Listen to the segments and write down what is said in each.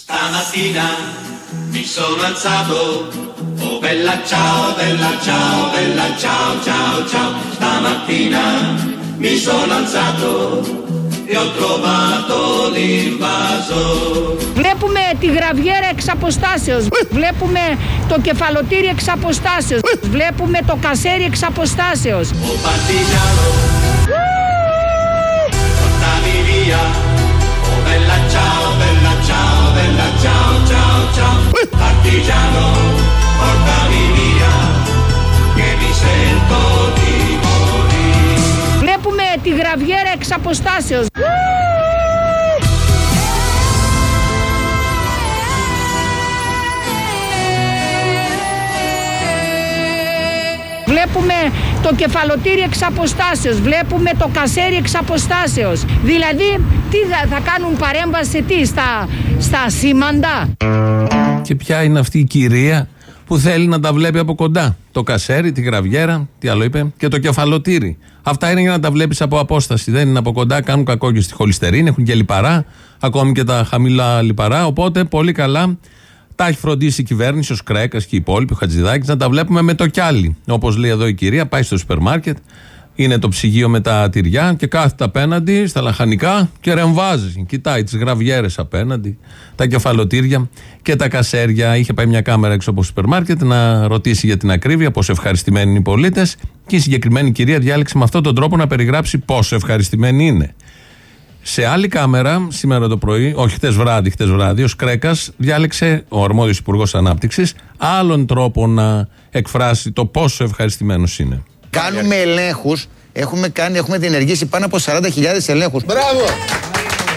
Στα mi sono alzato, oh bella ciao, bella ciao, bella ciao, ciao, ciao. Stamattina mi sono. E Βλέπουμε τη γραβιέρα εξ. Ε. Βλέπουμε το κεφαλοτήρι εξ. Ε. Βλέπουμε το κασέρι εξ. Ο Παρτιζάνος, bella ciao, bella ciao, bella ciao, ciao, ciao. Partigiano, portami via, che mi sento di morire. Βλέπουμε τη γραβιέρα εξ αποστάσεως. Βλέπουμε το κεφαλοτήρι εξ αποστάσεως. Βλέπουμε το κασέρι εξ αποστάσεως. Δηλαδή, τι θα, θα κάνουν παρέμβαση σε τι, στα, στα σήμαντα; Και ποια είναι αυτή η κυρία που θέλει να τα βλέπει από κοντά; Το κασέρι, τη γραβιέρα, τι άλλο είπε, και το κεφαλοτήρι. Αυτά είναι για να τα βλέπεις από απόσταση. Δεν είναι από κοντά, κάνουν κακό και στη χολυστερίνη, έχουν και λιπαρά, ακόμη και τα χαμηλά λιπαρά. Οπότε πολύ καλά τα έχει φροντίσει η κυβέρνηση, ο Σκρέκας και οι υπόλοιποι, ο Χατζηδάκης, να τα βλέπουμε με το κιάλι. Όπως λέει εδώ η κυρία, πάει στο σούπερ μάρκετ, είναι το ψυγείο με τα τυριά και κάθεται απέναντι στα λαχανικά και ρεμβάζει. Κοιτάει τις γραβιέρες απέναντι, τα κεφαλοτήρια και τα κασέρια. Είχε πάει μια κάμερα έξω από το σούπερ μάρκετ να ρωτήσει για την ακρίβεια πόσο ευχαριστημένοι είναι οι πολίτες και η συγκεκριμένη κυρία διάλεξε με αυτόν τον τρόπο να περιγράψει πόσο ευχαριστημένοι είναι. Σε άλλη κάμερα, σήμερα το πρωί, όχι χτες βράδυ, χτες βράδυ, ο Σκρέκας διάλεξε, ο αρμόδιος Υπουργός Ανάπτυξης, άλλον τρόπο να εκφράσει το πόσο ευχαριστημένος είναι. Κάνουμε ελέγχους. Έχουμε, κάνει, έχουμε διενεργήσει πάνω από 40.000 ελέγχους. Μπράβο!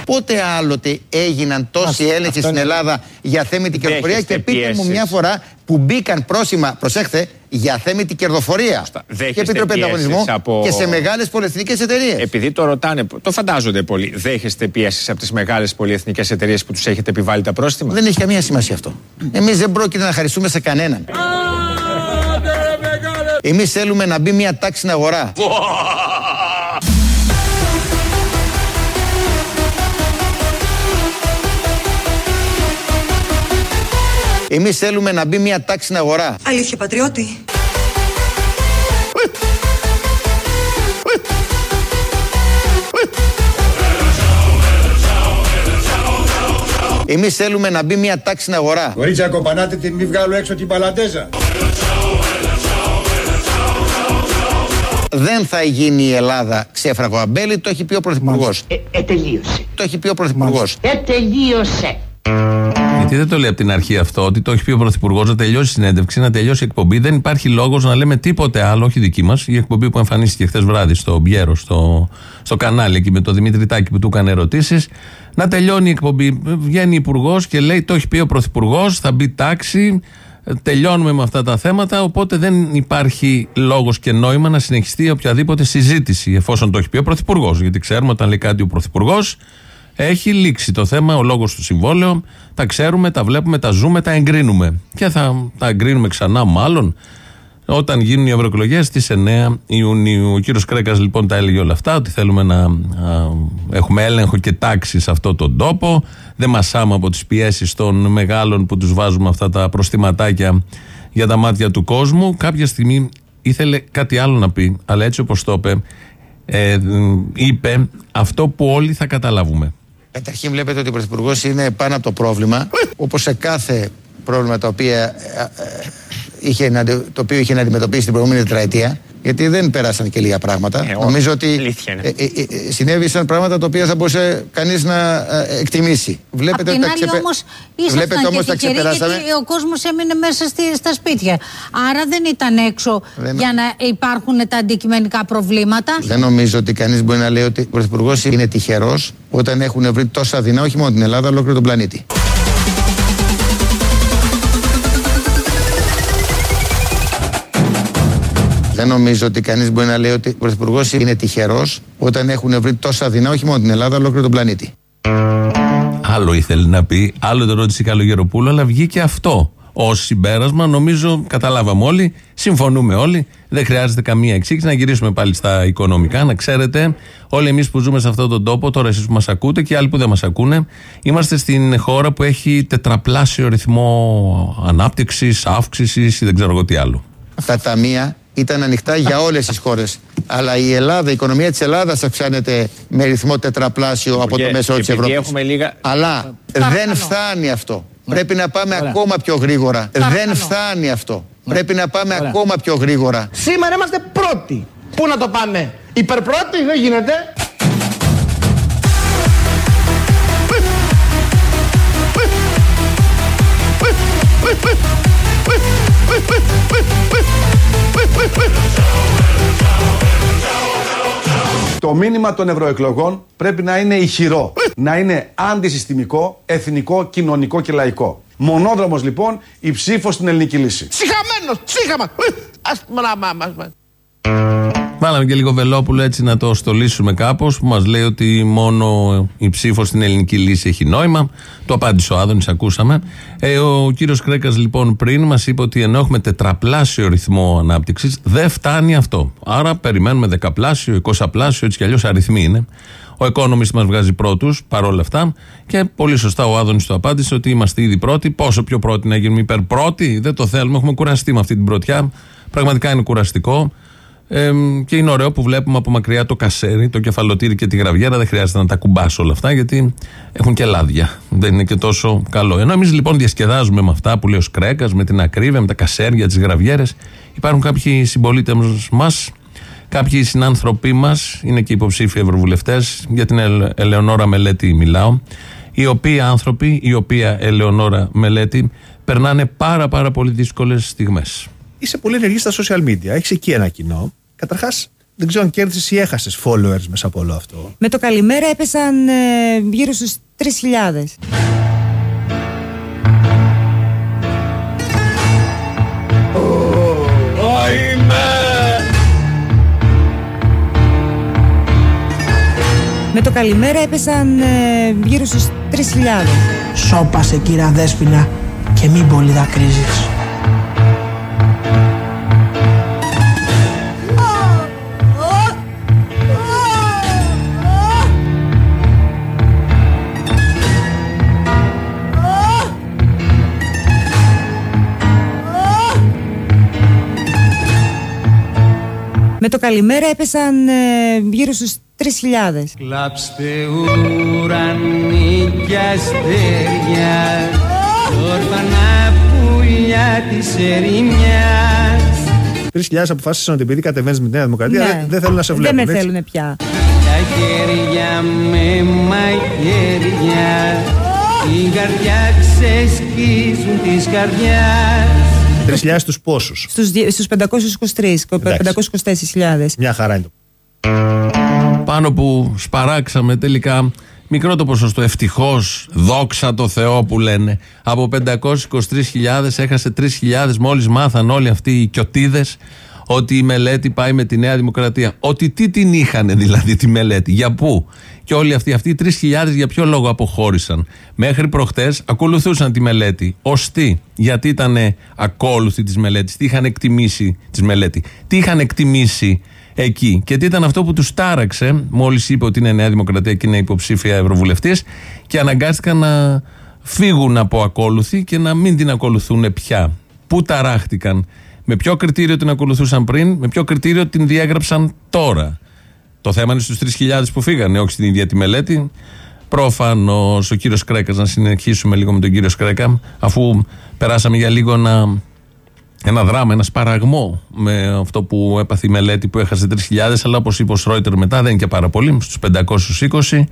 Πότε άλλοτε έγιναν τόσοι έλεγχοι στην Ελλάδα για θέμητη κερδοφορία Δέχεστε και πείτε μου πιέσεις. μια φορά που μπήκαν πρόσημα, προσέχτε, για θέμητη κερδοφορία Δέχεστε και Επιτροπή πιέσεις Ανταγωνισμού από- και σε μεγάλες πολυεθνικές εταιρείες. Επειδή το ρωτάνε, το φαντάζονται πολύ. Δέχεστε πιέσεις από τις μεγάλες πολυεθνικές εταιρείες που τους έχετε επιβάλει τα πρόστιμα; Δεν έχει καμία σημασία αυτό. Εμείς δεν πρόκειται να χαριστούμε σε κανέναν. Εμείς θέλουμε να μπει μια τάξη στην αγορά. Εμείς θέλουμε να μπει μια τάξη στην αγορά. Αλήθεια, πατριώτη. Εμείς θέλουμε να μπει μια τάξη στην αγορά. Κορίτσια κομπανάτε την μη βγάλω έξω την παλαντέζα. Δεν θα γίνει η Ελλάδα ξέφραγο αμπέλι, το έχει πει ο Πρωθυπουργός. Ε, τελείωσε. Το έχει πει ο Πρωθυπουργός. Ε, τελείωσε. Γιατί δεν το λέει από την αρχή αυτό, ότι το έχει πει ο Πρωθυπουργός να τελειώσει η συνέντευξη, να τελειώσει η εκπομπή. Δεν υπάρχει λόγος να λέμε τίποτε άλλο, όχι δική μας. Η εκπομπή που εμφανίστηκε χθες βράδυ στο Μπιέρο, στο, στο κανάλι εκεί με τον Δημήτρη Τάκη που του έκανε ερωτήσεις. Να τελειώνει η εκπομπή. Βγαίνει υπουργός και λέει: Το έχει πει ο Πρωθυπουργός, θα μπει τάξη. ε, Τελειώνουμε με αυτά τα θέματα. Οπότε δεν υπάρχει λόγος και νόημα να συνεχιστεί οποιαδήποτε συζήτηση, εφόσον το έχει πει ο Πρωθυπουργός. Γιατί ξέρουμε όταν λέει κάτι ο Πρωθυπουργός, έχει λήξει το θέμα, ο λόγος του συμβόλαιο. Τα ξέρουμε, τα βλέπουμε, τα ζούμε, τα εγκρίνουμε. Και θα τα εγκρίνουμε ξανά, μάλλον, όταν γίνουν οι ευρωεκλογές στις 9 Ιουνίου. Ο κύριος Κρέκας λοιπόν τα έλεγε όλα αυτά, ότι θέλουμε να α, έχουμε έλεγχο και τάξη σε αυτόν τον τόπο. Δεν μασάμε από τις πιέσεις των μεγάλων που τους βάζουμε αυτά τα προστιματάκια για τα μάτια του κόσμου. Κάποια στιγμή ήθελε κάτι άλλο να πει, αλλά έτσι όπως το είπε, ε, είπε αυτό που όλοι θα καταλάβουμε. Καταρχήν βλέπετε ότι ο Πρωθυπουργός είναι πάνω από το πρόβλημα, όπως σε κάθε πρόβλημα το οποίο, ε, ε, είχε, να, αντι- το οποίο είχε να αντιμετωπίσει την προηγούμενη τετραετία. Γιατί δεν πέρασαν και λίγα πράγματα. Ε, Νομίζω ότι αλήθεια είναι. ε, ε, ε, συνέβησαν πράγματα τα οποία θα μπορούσε κανείς να ε, εκτιμήσει. Απ' Βλέπετε την ότι τα, άλλη ξεπε... όμως Βλέπετε ήσασταν όμως και τα τυχεροί ξεπεράσαμε. γιατί ο κόσμος έμεινε μέσα στη, στα σπίτια. Άρα δεν ήταν έξω Δεν- για να υπάρχουν τα αντικειμενικά προβλήματα. Δεν νομίζω ότι κανείς μπορεί να λέει ότι ο Πρωθυπουργός είναι τυχερός όταν έχουν βρει τόσα δεινά όχι μόνο την Ελλάδα, αλλά ολόκληρο τον πλανήτη. Δεν νομίζω ότι κανείς μπορεί να λέει ότι ο Πρωθυπουργός είναι τυχερός όταν έχουν βρει τόσα δεινά όχι μόνο την Ελλάδα, αλλά ολόκληρο τον πλανήτη. Άλλο ήθελε να πει, άλλο το ρώτησε η Καλογεροπούλου, αλλά βγήκε αυτό. ως συμπέρασμα. Νομίζω καταλάβαμε όλοι, συμφωνούμε όλοι. Δεν χρειάζεται καμία εξήγηση. Να γυρίσουμε πάλι στα οικονομικά. Να ξέρετε, όλοι εμείς που ζούμε σε αυτόν τον τόπο, τώρα εσείς που μας ακούτε και άλλοι που δεν μας ακούνε, είμαστε στην χώρα που έχει τετραπλάσιο ρυθμό ανάπτυξης, αύξησης ή δεν ξέρω εγώ τι άλλο. Τα ταμεία ήταν ανοιχτά για όλες τις χώρες. Αλλά η Ελλάδα, η οικονομία της Ελλάδας αυξάνεται με ρυθμό τετραπλάσιο από το μέσο της επειδή Ευρώπης. έχουμε λίγα- Αλλά δεν φτάνει αυτό. Πρέπει να πάμε ακόμα πιο γρήγορα. Δεν φτάνει αυτό. Πρέπει να πάμε ακόμα πιο γρήγορα. Σήμερα είμαστε πρώτοι. Πού να το πάμε, υπερπρώτη, δεν γίνεται. Μήνυμα των ευρωεκλογών πρέπει να είναι ηχηρό. Να είναι αντισυστημικό, εθνικό, κοινωνικό και λαϊκό. Μονόδρομος λοιπόν η ψήφος στην ελληνική λύση. Συχαμένος, συχαμα. Ας μα, μα, μα, μα. Βάλαμε και λίγο Βελόπουλο έτσι να το στολίσουμε κάπως που μας λέει ότι μόνο η ψήφος στην ελληνική λύση έχει νόημα. Το απάντησε ο Άδωνης, ακούσαμε. Ε, ο κύριος Κρέκας λοιπόν πριν μας είπε ότι ενώ έχουμε τετραπλάσιο ρυθμό ανάπτυξης, δεν φτάνει αυτό. Άρα περιμένουμε δεκαπλάσιο, εικοσαπλάσιο, έτσι κι αλλιώς αριθμοί είναι. Ο Economist μας βγάζει πρώτους παρόλα αυτά. Και πολύ σωστά ο Άδωνης το απάντησε ότι είμαστε ήδη πρώτοι. Πόσο πιο πρώτοι να γίνουμε υπερπρώτη, δεν το θέλουμε. Έχουμε κουραστεί με αυτή την πρωτιά. Πραγματικά είναι κουραστικό. Ε, και είναι ωραίο που βλέπουμε από μακριά το κασέρι, το κεφαλοτήρι και τη γραβιέρα. Δεν χρειάζεται να τα κουμπάσω όλα αυτά γιατί έχουν και λάδια. Δεν είναι και τόσο καλό. Ενώ εμείς λοιπόν διασκεδάζουμε με αυτά που λέει ο Σκρέκας, με την ακρίβεια, με τα κασέρια, τις γραβιέρες. Υπάρχουν κάποιοι συμπολίτες μας, κάποιοι συνάνθρωποι μας, είναι και υποψήφοι ευρωβουλευτές, για την Ελ- Ελεονόρα Μελέτη μιλάω. Οι οποίοι άνθρωποι, η οποία Ελεονόρα Μελέτη, περνάνε πάρα πάρα πολύ δύσκολες στιγμές. είσαι πολύ ενεργή στα social media. Έχεις εκεί ένα κοινό. Καταρχάς, δεν ξέρω αν κέρδισες ή έχασες followers μέσα από όλο αυτό. Με το καλημέρα έπεσαν ε, γύρω στους 3.000. Με το καλημέρα έπεσαν ε, γύρω στους 3.000. Σώπασε κύρα Δέσποινα και μην πολύ δακρύζεις. Με το καλημέρα έπεσαν ε, γύρω στους 3.000. Κλάψτε ουρανί και αστέρια Όρφανα πουλιά της ερημιάς 3.000 αποφάσισαν ότι επειδή κατεβαίνεις με τη Νέα Δημοκρατία Ναι. δεν, δεν θέλουν να σε βλέπουν. Δεν με έτσι. θέλουν πια. Τα χέρια με μαχαίρια Την καρδιά ξεσκίζουν της καρδιάς 3.000 στους πόσους; Στους, δι- στους 523, 524.000. Μια χαρά είναι το. πάνω που σπαράξαμε τελικά μικρό το ποσοστό ευτυχώς, δόξα τω Θεώ που λένε από 523.000 έχασε 3.000 μόλις μάθαν όλοι αυτοί οι κιωτίδες ότι η μελέτη πάει με τη Νέα Δημοκρατία ότι τι την είχαν δηλαδή τη μελέτη για πού; Και όλοι αυτοί αυτοί οι 3.000 για ποιο λόγο αποχώρησαν μέχρι προχτές ακολουθούσαν τη μελέτη ως τι; Γιατί ήταν ακόλουθοι της μελέτης; Τι είχαν εκτιμήσει της μελέτη; Τι είχαν εκτιμήσει εκεί; Και τι ήταν αυτό που τους τάραξε, μόλις είπε ότι είναι Νέα Δημοκρατία και είναι υποψήφια Ευρωβουλευτής, και αναγκάστηκαν να φύγουν από ακόλουθη και να μην την ακολουθούν πια. Πού ταράχτηκαν, με ποιο κριτήριο την ακολουθούσαν πριν, με ποιο κριτήριο την διέγραψαν τώρα. Το θέμα είναι στους 3.000 που φύγανε, όχι στην ίδια τη μελέτη. Προφανώς ο κύριος Κρέκας, να συνεχίσουμε λίγο με τον κύριο Κρέκα, αφού περάσαμε για λίγο να ένα δράμα, ένα σπαραγμό με αυτό που έπαθε η μελέτη που έχασε 3.000, αλλά όπως είπε ο Σρόιτερ μετά, δεν είναι και πάρα πολύ, στους 520.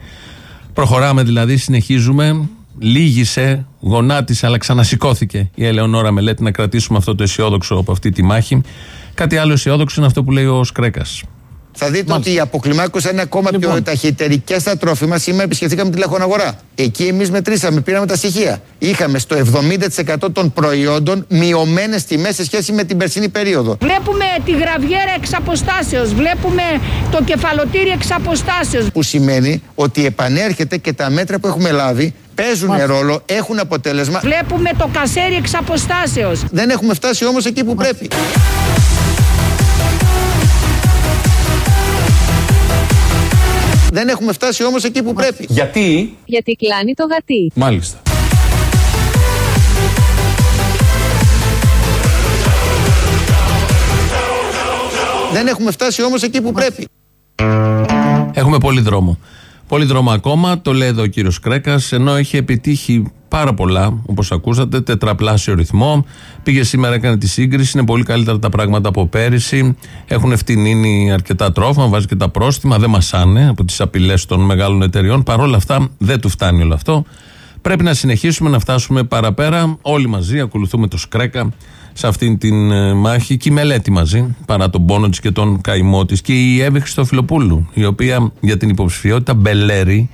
Προχωράμε δηλαδή, συνεχίζουμε. Λίγησε, γονάτισε, αλλά ξανασηκώθηκε η Ελεονόρα Μελέτη να κρατήσουμε αυτό το αισιόδοξο από αυτή τη μάχη. Κάτι άλλο αισιόδοξο είναι αυτό που λέει ο Σκρέκα. Θα δείτε ότι η αποκλιμάκωση είναι ακόμα πιο ταχύτερη και στα τρόφιμα. Σήμερα επισκεφθήκαμε τη λαχωναγορά. Εκεί εμείς μετρήσαμε, πήραμε τα στοιχεία. Είχαμε στο 70% των προϊόντων μειωμένες τιμές σε σχέση με την περσινή περίοδο. Βλέπουμε τη γραβιέρα εξ αποστάσεως, βλέπουμε το κεφαλοτήρι εξ αποστάσεως. Που σημαίνει ότι επανέρχεται και τα μέτρα που έχουμε λάβει Παίζουν ρόλο, έχουν αποτέλεσμα. Βλέπουμε το κασέρι εξ αποστάσεως. Δεν έχουμε φτάσει όμως εκεί που πρέπει. Δεν έχουμε φτάσει όμως εκεί που πρέπει. Γιατί; Γιατί κλάνει το γατί. Μάλιστα. Δεν έχουμε φτάσει όμως εκεί που πρέπει. Έχουμε πολύ δρόμο. Πολύ δρόμο ακόμα, το λέει εδώ ο κύριος Κρέκας, ενώ έχει επιτύχει πάρα πολλά, όπως ακούσατε, τετραπλάσιο ρυθμό. Πήγε σήμερα, έκανε τη σύγκριση, είναι πολύ καλύτερα τα πράγματα από πέρυσι. Έχουν ευθυνίνει αρκετά τρόφιμα, βάζει και τα πρόστιμα, δεν μασάνε από τις απειλές των μεγάλων εταιριών. Παρ' όλα αυτά, δεν του φτάνει όλο αυτό. Πρέπει να συνεχίσουμε να φτάσουμε παραπέρα. Όλοι μαζί ακολουθούμε το Σκρέκα σε αυτήν την ε, μάχη και η μελέτη μαζί, παρά τον πόνο τη και τον καημό τη. Και η Εύη Χριστοφιλοπούλου, η οποία για την υποψηφιότητα Μπελέρη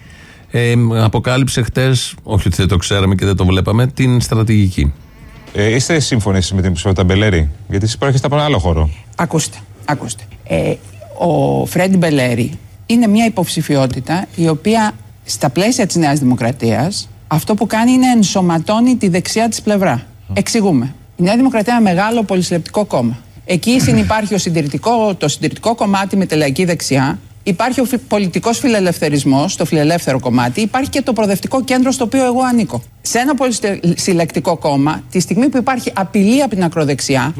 ε, αποκάλυψε χτες, όχι ότι δεν το ξέραμε και δεν το βλέπαμε, την στρατηγική. Ε, είστε σύμφωνοι εσείς με την υποψηφιότητα Μπελέρη, γιατί εσεί προέρχεστε από ένα άλλο χώρο. Ακούστε, ακούστε. Ε, ο Φρέντι Μπελέρη είναι μια υποψηφιότητα η οποία στα πλαίσια της Νέας Δημοκρατίας αυτό που κάνει είναι ενσωματώνει τη δεξιά της πλευρά. Εξηγούμε. Η Νέα Δημοκρατία είναι ένα μεγάλο πολυσυλλεπτικό κόμμα. Εκεί συνυπάρχει ο συντηρητικό, το συντηρητικό κομμάτι με τη λαϊκή δεξιά. Υπάρχει ο πολιτικός φιλελευθερισμός, το φιλελεύθερο κομμάτι. Υπάρχει και το προοδευτικό κέντρο στο οποίο εγώ ανήκω. Σε ένα πολυσυλλεκτικό κόμμα, τη στιγμή που υπάρχει απειλή από την ακροδεξιά,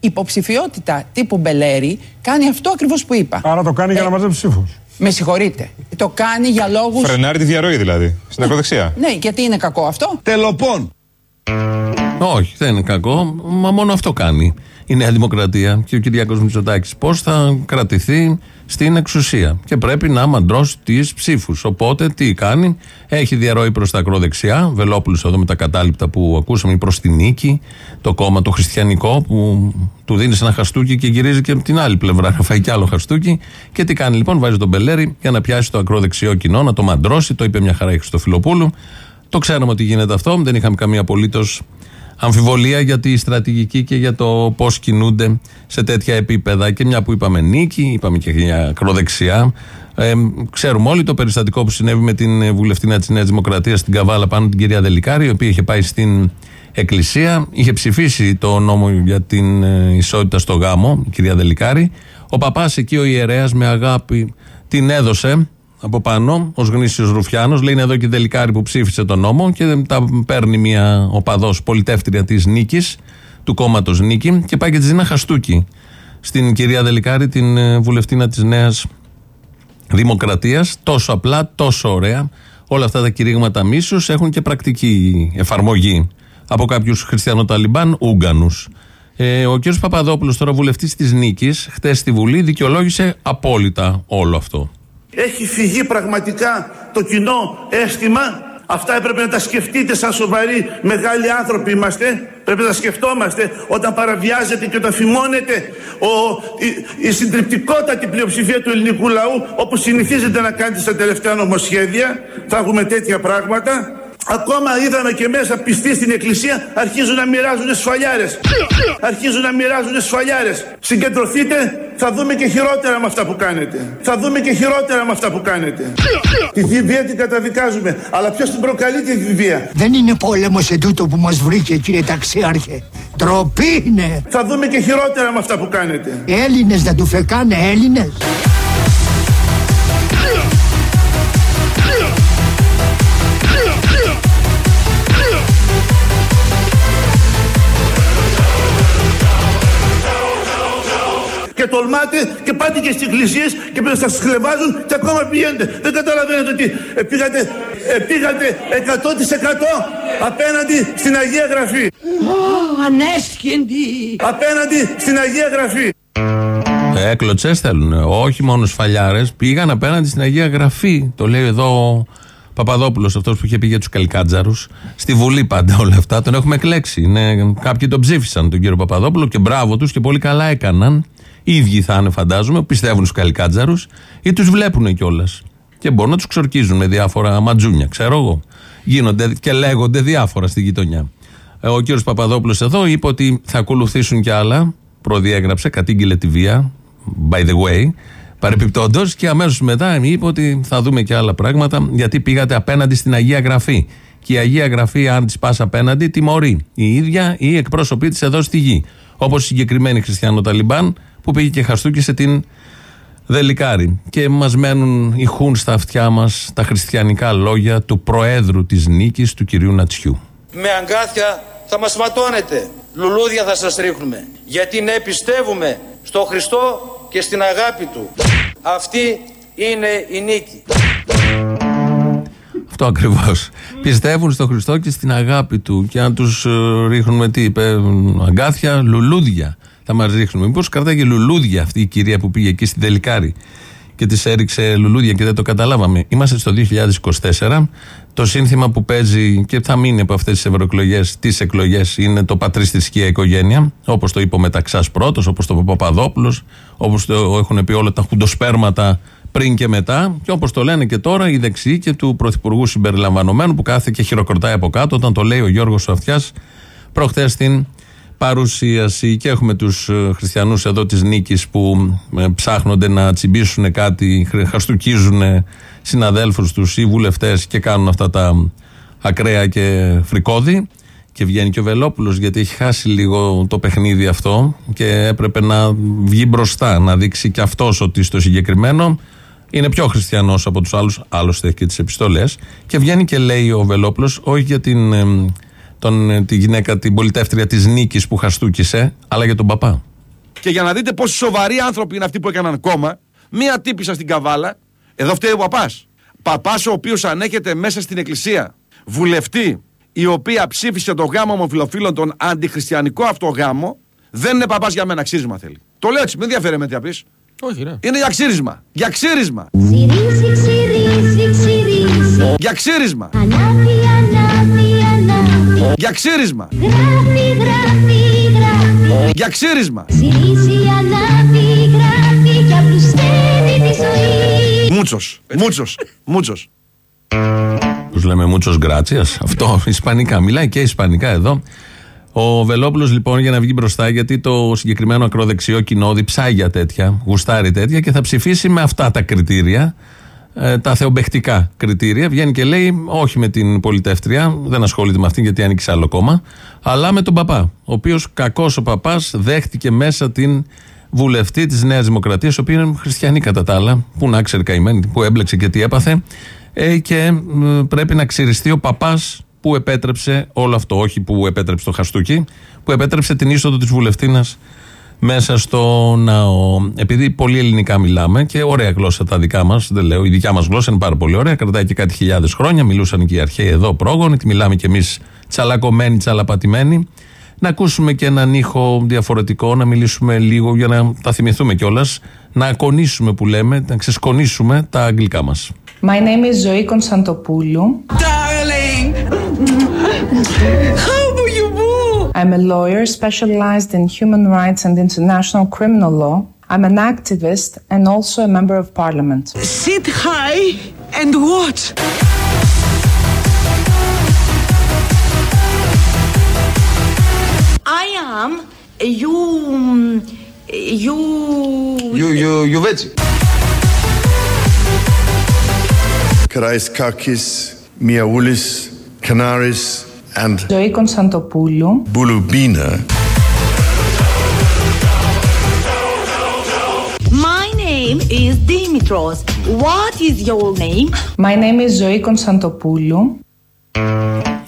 η υποψηφιότητα τύπου Μπελέρη κάνει αυτό ακριβώς που είπα. Άρα το κάνει για να μαζέψει ψήφους. Με συγχωρείτε. Το κάνει για λόγου. Φρενάρει τη διαρροή δηλαδή. Στην ακροδεξιά. Ναι, γιατί είναι κακό αυτό. Τελοπών. Όχι, δεν είναι κακό. Μα μόνο αυτό κάνει η Νέα Δημοκρατία και ο Κυριάκος Μητσοτάκης. Πώς θα κρατηθεί στην εξουσία. Και πρέπει να μαντρώσει τις ψήφους. Οπότε τι κάνει, έχει διαρροή προς τα ακροδεξιά. Βελόπουλος εδώ με τα κατάληπτα που ακούσαμε προς την νίκη. Το κόμμα το χριστιανικό που του δίνει ένα χαστούκι και γυρίζει και από την άλλη πλευρά. Να φάει κι άλλο χαστούκι. Και τι κάνει λοιπόν, βάζει τον Μπελέρη για να πιάσει το ακροδεξιό κοινό, να το μαντρώσει. Το είπε μια χαρά η Χριστοφιλοπούλου. Το ξέραμε ότι γίνεται αυτό. Δεν είχαμε καμία απολύτως αμφιβολία για τη στρατηγική και για το πώς κινούνται σε τέτοια επίπεδα. Και μια που είπαμε νίκη, είπαμε και για ακροδεξιά. Ε, ξέρουμε όλοι το περιστατικό που συνέβη με την βουλευτήνα της Νέας Δημοκρατίας στην Καβάλα πάνω την κυρία Δελικάρη, η οποία είχε πάει στην Εκκλησία, είχε ψηφίσει το νόμο για την ε, ισότητα στο γάμο, η κυρία Δελικάρη. Ο παπάς εκεί, ο ιερέας, με αγάπη την έδωσε από πάνω, ω γνήσιος Ρουφιάνος. Λέει είναι εδώ και η Δελικάρη που ψήφισε τον νόμο και τα παίρνει μια οπαδός πολιτεύτρια της νίκης, του κόμματος Νίκη, και πάει και της δίνει ένα χαστούκι στην κυρία Δελικάρη, την ε, βουλευτήνα της Νέας Δημοκρατίας. Τόσο απλά, τόσο ωραία. Όλα αυτά τα κηρύγματα μίσους έχουν και πρακτική εφαρμογή από κάποιους χριστιανοταλιμπάν Ούγγανους. Ε, ο κ. Παπαδόπουλος, τώρα βουλευτής της Νίκης, χτες στη Βουλή δικαιολόγησε απόλυτα όλο αυτό. Έχει φυγεί πραγματικά το κοινό αίσθημα; Αυτά έπρεπε να τα σκεφτείτε σαν σοβαροί μεγάλοι άνθρωποι είμαστε. Πρέπει να τα σκεφτόμαστε όταν παραβιάζεται και όταν φημώνεται ο, η, η συντριπτικότατη πλειοψηφία του ελληνικού λαού όπως συνηθίζεται να κάνετε στα τελευταία νομοσχέδια. Θα έχουμε τέτοια πράγματα. Ακόμα είδαμε και μέσα πιστοί στην εκκλησία αρχίζουν να μοιράζουν σφαλιάρες. Αρχίζουν να μοιράζουν σφαλιάρες. Συγκεντρωθείτε, θα δούμε και χειρότερα με αυτά που κάνετε. Θα δούμε και χειρότερα με αυτά που κάνετε. Τη βία την καταδικάζουμε, αλλά ποιος την προκαλεί τη βία. Δεν είναι πόλεμος ετούτο που μας βρήκε κύριε Ταξίαρχε. Τροπή είναι. Θα δούμε και χειρότερα με αυτά που κάνετε. Έλληνες δεν του φεκάνε Έλληνες. Και τολμάτε και πάτε και στις εκκλησίες και σας χλεβάζουν και ακόμα πηγαίνετε. Δεν καταλαβαίνετε ότι ε, πήγατε, ε, πήγατε 100% απέναντι στην Αγία Γραφή. Oh, ανέσχυντη. Απέναντι στην Αγία Γραφή. Έκλωτσέ θέλουν. Όχι μόνο σφαλιάρες. Πήγαν απέναντι στην Αγία Γραφή. Το λέει εδώ ο Παπαδόπουλος, αυτός που είχε πει για τους Καλικάτζαρους. Στη Βουλή πάντα όλα αυτά. Τον έχουμε εκλέξει. Είναι, κάποιοι τον ψήφισαν τον κύριο Παπαδόπουλο και μπράβο τους και πολύ καλά έκαναν. Οι ίδιοι θα είναι, φαντάζομαι, πιστεύουν στους Καλικάτζαρους ή τους βλέπουν κιόλας. Και μπορούν να τους ξορκίζουν με διάφορα ματζούνια, ξέρω εγώ. Γίνονται και λέγονται διάφορα στη γειτονιά. Ε, ο κύριος Παπαδόπουλος εδώ είπε ότι θα ακολουθήσουν κι άλλα. Προδιέγραψε, κατήγγειλε τη βία, by the way. Παρεπιπτόντω και αμέσως μετά είπε ότι θα δούμε και άλλα πράγματα γιατί πήγατε απέναντι στην Αγία Γραφή. Και η Αγία Γραφή, αν της πας απέναντι, τιμωρεί η ίδια ή εκπρόσωποι της εδώ στη γη. Όπως η συγκεκριμένη Χριστιανό-Ταλιμπάν που πήγε και χαστούκησε την Δελικάρη. Και μας μένουν ηχούν στα αυτιά μας τα χριστιανικά λόγια του Προέδρου της νίκης, του κυρίου Νατσιού. Με αγκάθια θα μας ματώνετε, λουλούδια θα σας ρίχνουμε. Γιατί ναι πιστεύουμε στο Χριστό και στην αγάπη Του. Αυτή είναι η νίκη. Αυτό ακριβώς. Πιστεύουν στον Χριστό και στην αγάπη του. Και αν τους ρίχνουμε, τι είπε, αγκάθια, λουλούδια θα μας ρίχνουν. Μήπως κρατάγε λουλούδια αυτή η κυρία που πήγε εκεί στην Τελικάρη και της έριξε λουλούδια και δεν το καταλάβαμε. Είμαστε στο 2024. Το σύνθημα που παίζει και θα μείνει από αυτές τις ευρωεκλογές, τις εκλογές, είναι το πατρί θρησκεία οικογένεια. Όπως το είπε ο Μεταξάς πρώτος, όπως το είπε ο Παπαδόπουλος, όπως το έχουν πει όλα τα χουντοσπέρματα πριν και μετά. Και όπως το λένε και τώρα οι δεξιοί και του Πρωθυπουργού συμπεριλαμβανομένου που κάθε και χειροκροτάει από κάτω όταν το λέει ο Γιώργος Αυτιά προχθές στην παρουσίαση και έχουμε τους ε, χριστιανούς εδώ της νίκης που ε, ψάχνονται να τσιμπήσουν κάτι, χαστούκίζουν συναδέλφους τους ή βουλευτές και κάνουν αυτά τα ακραία και φρικόδη. Και βγαίνει και ο Βελόπουλος γιατί έχει χάσει λίγο το παιχνίδι αυτό και έπρεπε να βγει μπροστά να δείξει και αυτός ότι στο συγκεκριμένο είναι πιο χριστιανός από τους άλλους άλλωστε έχει και τις επιστολές. Και βγαίνει και λέει ο Βελόπουλος όχι για την ε, τον, ε, τη γυναίκα, την πολιτεύτρια της νίκης που χαστούκησε, αλλά για τον παπά. Και για να δείτε πόσοι σοβαροί άνθρωποι είναι αυτοί που έκαναν κόμμα, μία τύπησα στην καβάλα, εδώ φταίει ο παπάς. Παπάς ο οποίος ανέχεται μέσα στην εκκλησία βουλευτή, η οποία ψήφισε το γάμο ομοφυλοφίλων, τον αντιχριστιανικό αυτό γάμο, δεν είναι παπάς για μένα, ξύρισμα θέλει. Το λέω έτσι, με ενδιαφέρει με τι πεις. Όχι, ναι. Είναι για ξύρισμα. Για ξύρισμα. Για ξύρισμα. Για ξύρισμα. Γράφει, γράφει, γράφει. Για ξύρισμα. Ξυρίζει, ανάβει, γράφει και απλουστεύει τη ζωή. Μούτσος, μούτσος, μούτσος. Τους λέμε μούτσος γκράτσιας. Αυτό ισπανικά. Μιλάει και ισπανικά εδώ. Ο Βελόπουλος λοιπόν για να βγει μπροστά, γιατί το συγκεκριμένο ακροδεξιό κοινό διψάει για τέτοια, γουστάρει τέτοια και θα ψηφίσει με αυτά τα κριτήρια ε, τα θεομπεχτικά κριτήρια. Βγαίνει και λέει όχι με την πολιτεύτρια, δεν ασχολείται με αυτήν γιατί άνοιξε άλλο κόμμα, αλλά με τον παπά. Ο οποίος κακός ο παπάς δέχτηκε μέσα την βουλευτή της Νέας Δημοκρατίας, η οποία είναι χριστιανή κατά τα άλλα, που να ξέρει καημένη, που έμπλεξε και τι έπαθε. Ε, και πρέπει να ξυριστεί ο παπάς που επέτρεψε όλο αυτό. Όχι που επέτρεψε το χαστούκι, που επέτρεψε την είσοδο της βουλευτήνα μέσα στο ναό. Επειδή πολύ ελληνικά μιλάμε και ωραία γλώσσα τα δικά μας, δεν λέω, η δικιά μας γλώσσα είναι πάρα πολύ ωραία, κρατάει και κάτι χιλιάδες χρόνια. Μιλούσαν και οι αρχαίοι εδώ πρόγονοι, τη μιλάμε και εμείς τσαλακωμένοι, τσαλαπατημένοι. Να ακούσουμε και έναν ήχο διαφορετικό, να μιλήσουμε λίγο για να τα θυμηθούμε κιόλας, να ακονίσουμε που λέμε, να ξεσκονίσουμε τα αγγλικά μας. My name is Zoe Konstantopoulou. Darling! I'm a lawyer specialized in human rights and international criminal law. I'm an activist and also a member of parliament. Sit high and watch. I am you. You. You, you, you veggie. Karaiskakis, Miaulis, Canaris. And Zoe Konstantopoulou. Bulubina. My name is Dimitros. What is your name? My name is Zoe Konstantopoulou.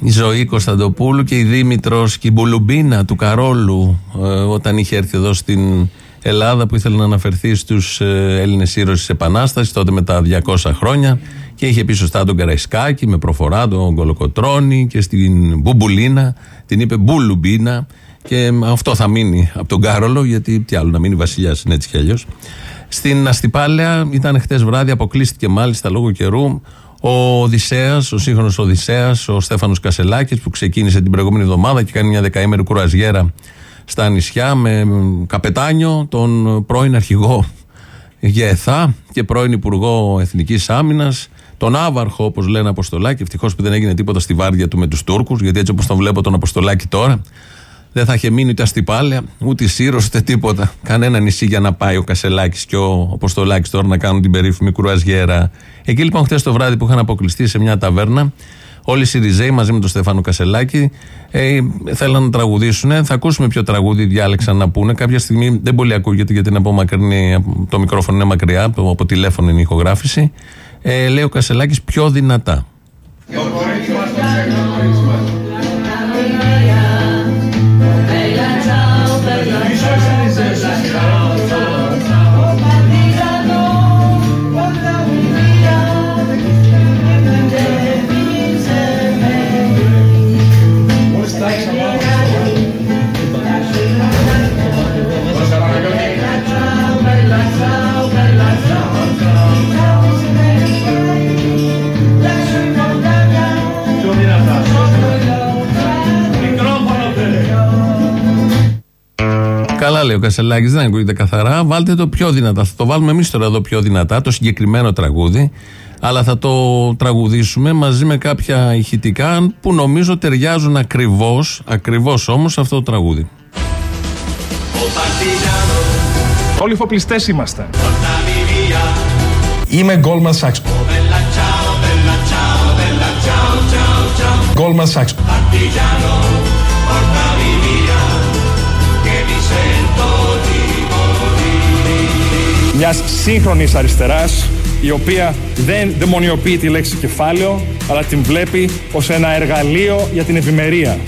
Η ζωή Κωνσταντοπούλου και η Δήμητρος και η Μπουλουμπίνα του Καρόλου ε, όταν είχε έρθει εδώ στην Ελλάδα που ήθελε να αναφερθεί στους ε, Έλληνες ήρωες της Επανάστασης τότε με τα 200 χρόνια και είχε πει σωστά τον Καραϊσκάκη με προφορά τον Κολοκοτρώνη και στην Μπουμπουλίνα την είπε Μπουλουμπίνα και αυτό θα μείνει από τον Κάρολο γιατί τι άλλο να μείνει βασιλιάς είναι έτσι κι αλλιώς. Στην Αστυπάλαια ήταν χτες βράδυ, αποκλείστηκε μάλιστα λόγω καιρού ο Οδυσσέας, ο σύγχρονος Οδυσσέας, ο Στέφανος Κασελάκης που ξεκίνησε την προηγούμενη εβδομάδα και κάνει μια δεκαήμερη κουραζιέρα στα νησιά με καπετάνιο τον πρώην αρχηγό ΓΕΘΑ και πρώην Υπουργό Εθνικής Άμυνας, τον Άβαρχο, όπως λένε Αποστολάκη. Ευτυχώς που δεν έγινε τίποτα στη βάρδια του με τους Τούρκους, γιατί έτσι όπως τον βλέπω τον Αποστολάκη τώρα, Δεν θα είχε μείνει ούτε αστυπάλαια, ούτε σύρο, ούτε τίποτα. Κανένα νησί για να πάει ο Κασελάκης και ο Αποστολάκης τώρα να κάνουν την περίφημη κουραζιέρα. Εκεί λοιπόν, χθες το βράδυ που είχαν αποκλειστεί σε μια ταβέρνα, όλοι οι Σιριζέοι μαζί με τον Στεφάνο Κασελάκη ε, θέλαν να τραγουδήσουν. Θα ακούσουμε ποιο τραγούδι διάλεξαν να πούνε. Κάποια στιγμή δεν πολύ ακούγεται γιατί είναι απομακρυνή, το μικρόφωνο είναι μακριά, από, από τηλέφωνο είναι η ηχογράφηση. Ε, λέει ο Κασελάκης πιο δυνατά. Καλά λέει ο Κασελάκης, δεν ακούγεται καθαρά. Βάλτε το πιο δυνατά. Θα το βάλουμε εμείς τώρα εδώ πιο δυνατά, το συγκεκριμένο τραγούδι. Αλλά θα το τραγουδήσουμε μαζί με κάποια ηχητικά που νομίζω ταιριάζουν ακριβώς, ακριβώς όμως αυτό το τραγούδι. Όλοι εφοπλιστέ είμαστε. Είμαι Goldman Sachs. Goldman Sachs. Μιας σύγχρονης αριστεράς η οποία δεν δαιμονιοποιεί τη λέξη κεφάλαιο αλλά την βλέπει ως ένα εργαλείο για την ευημερία.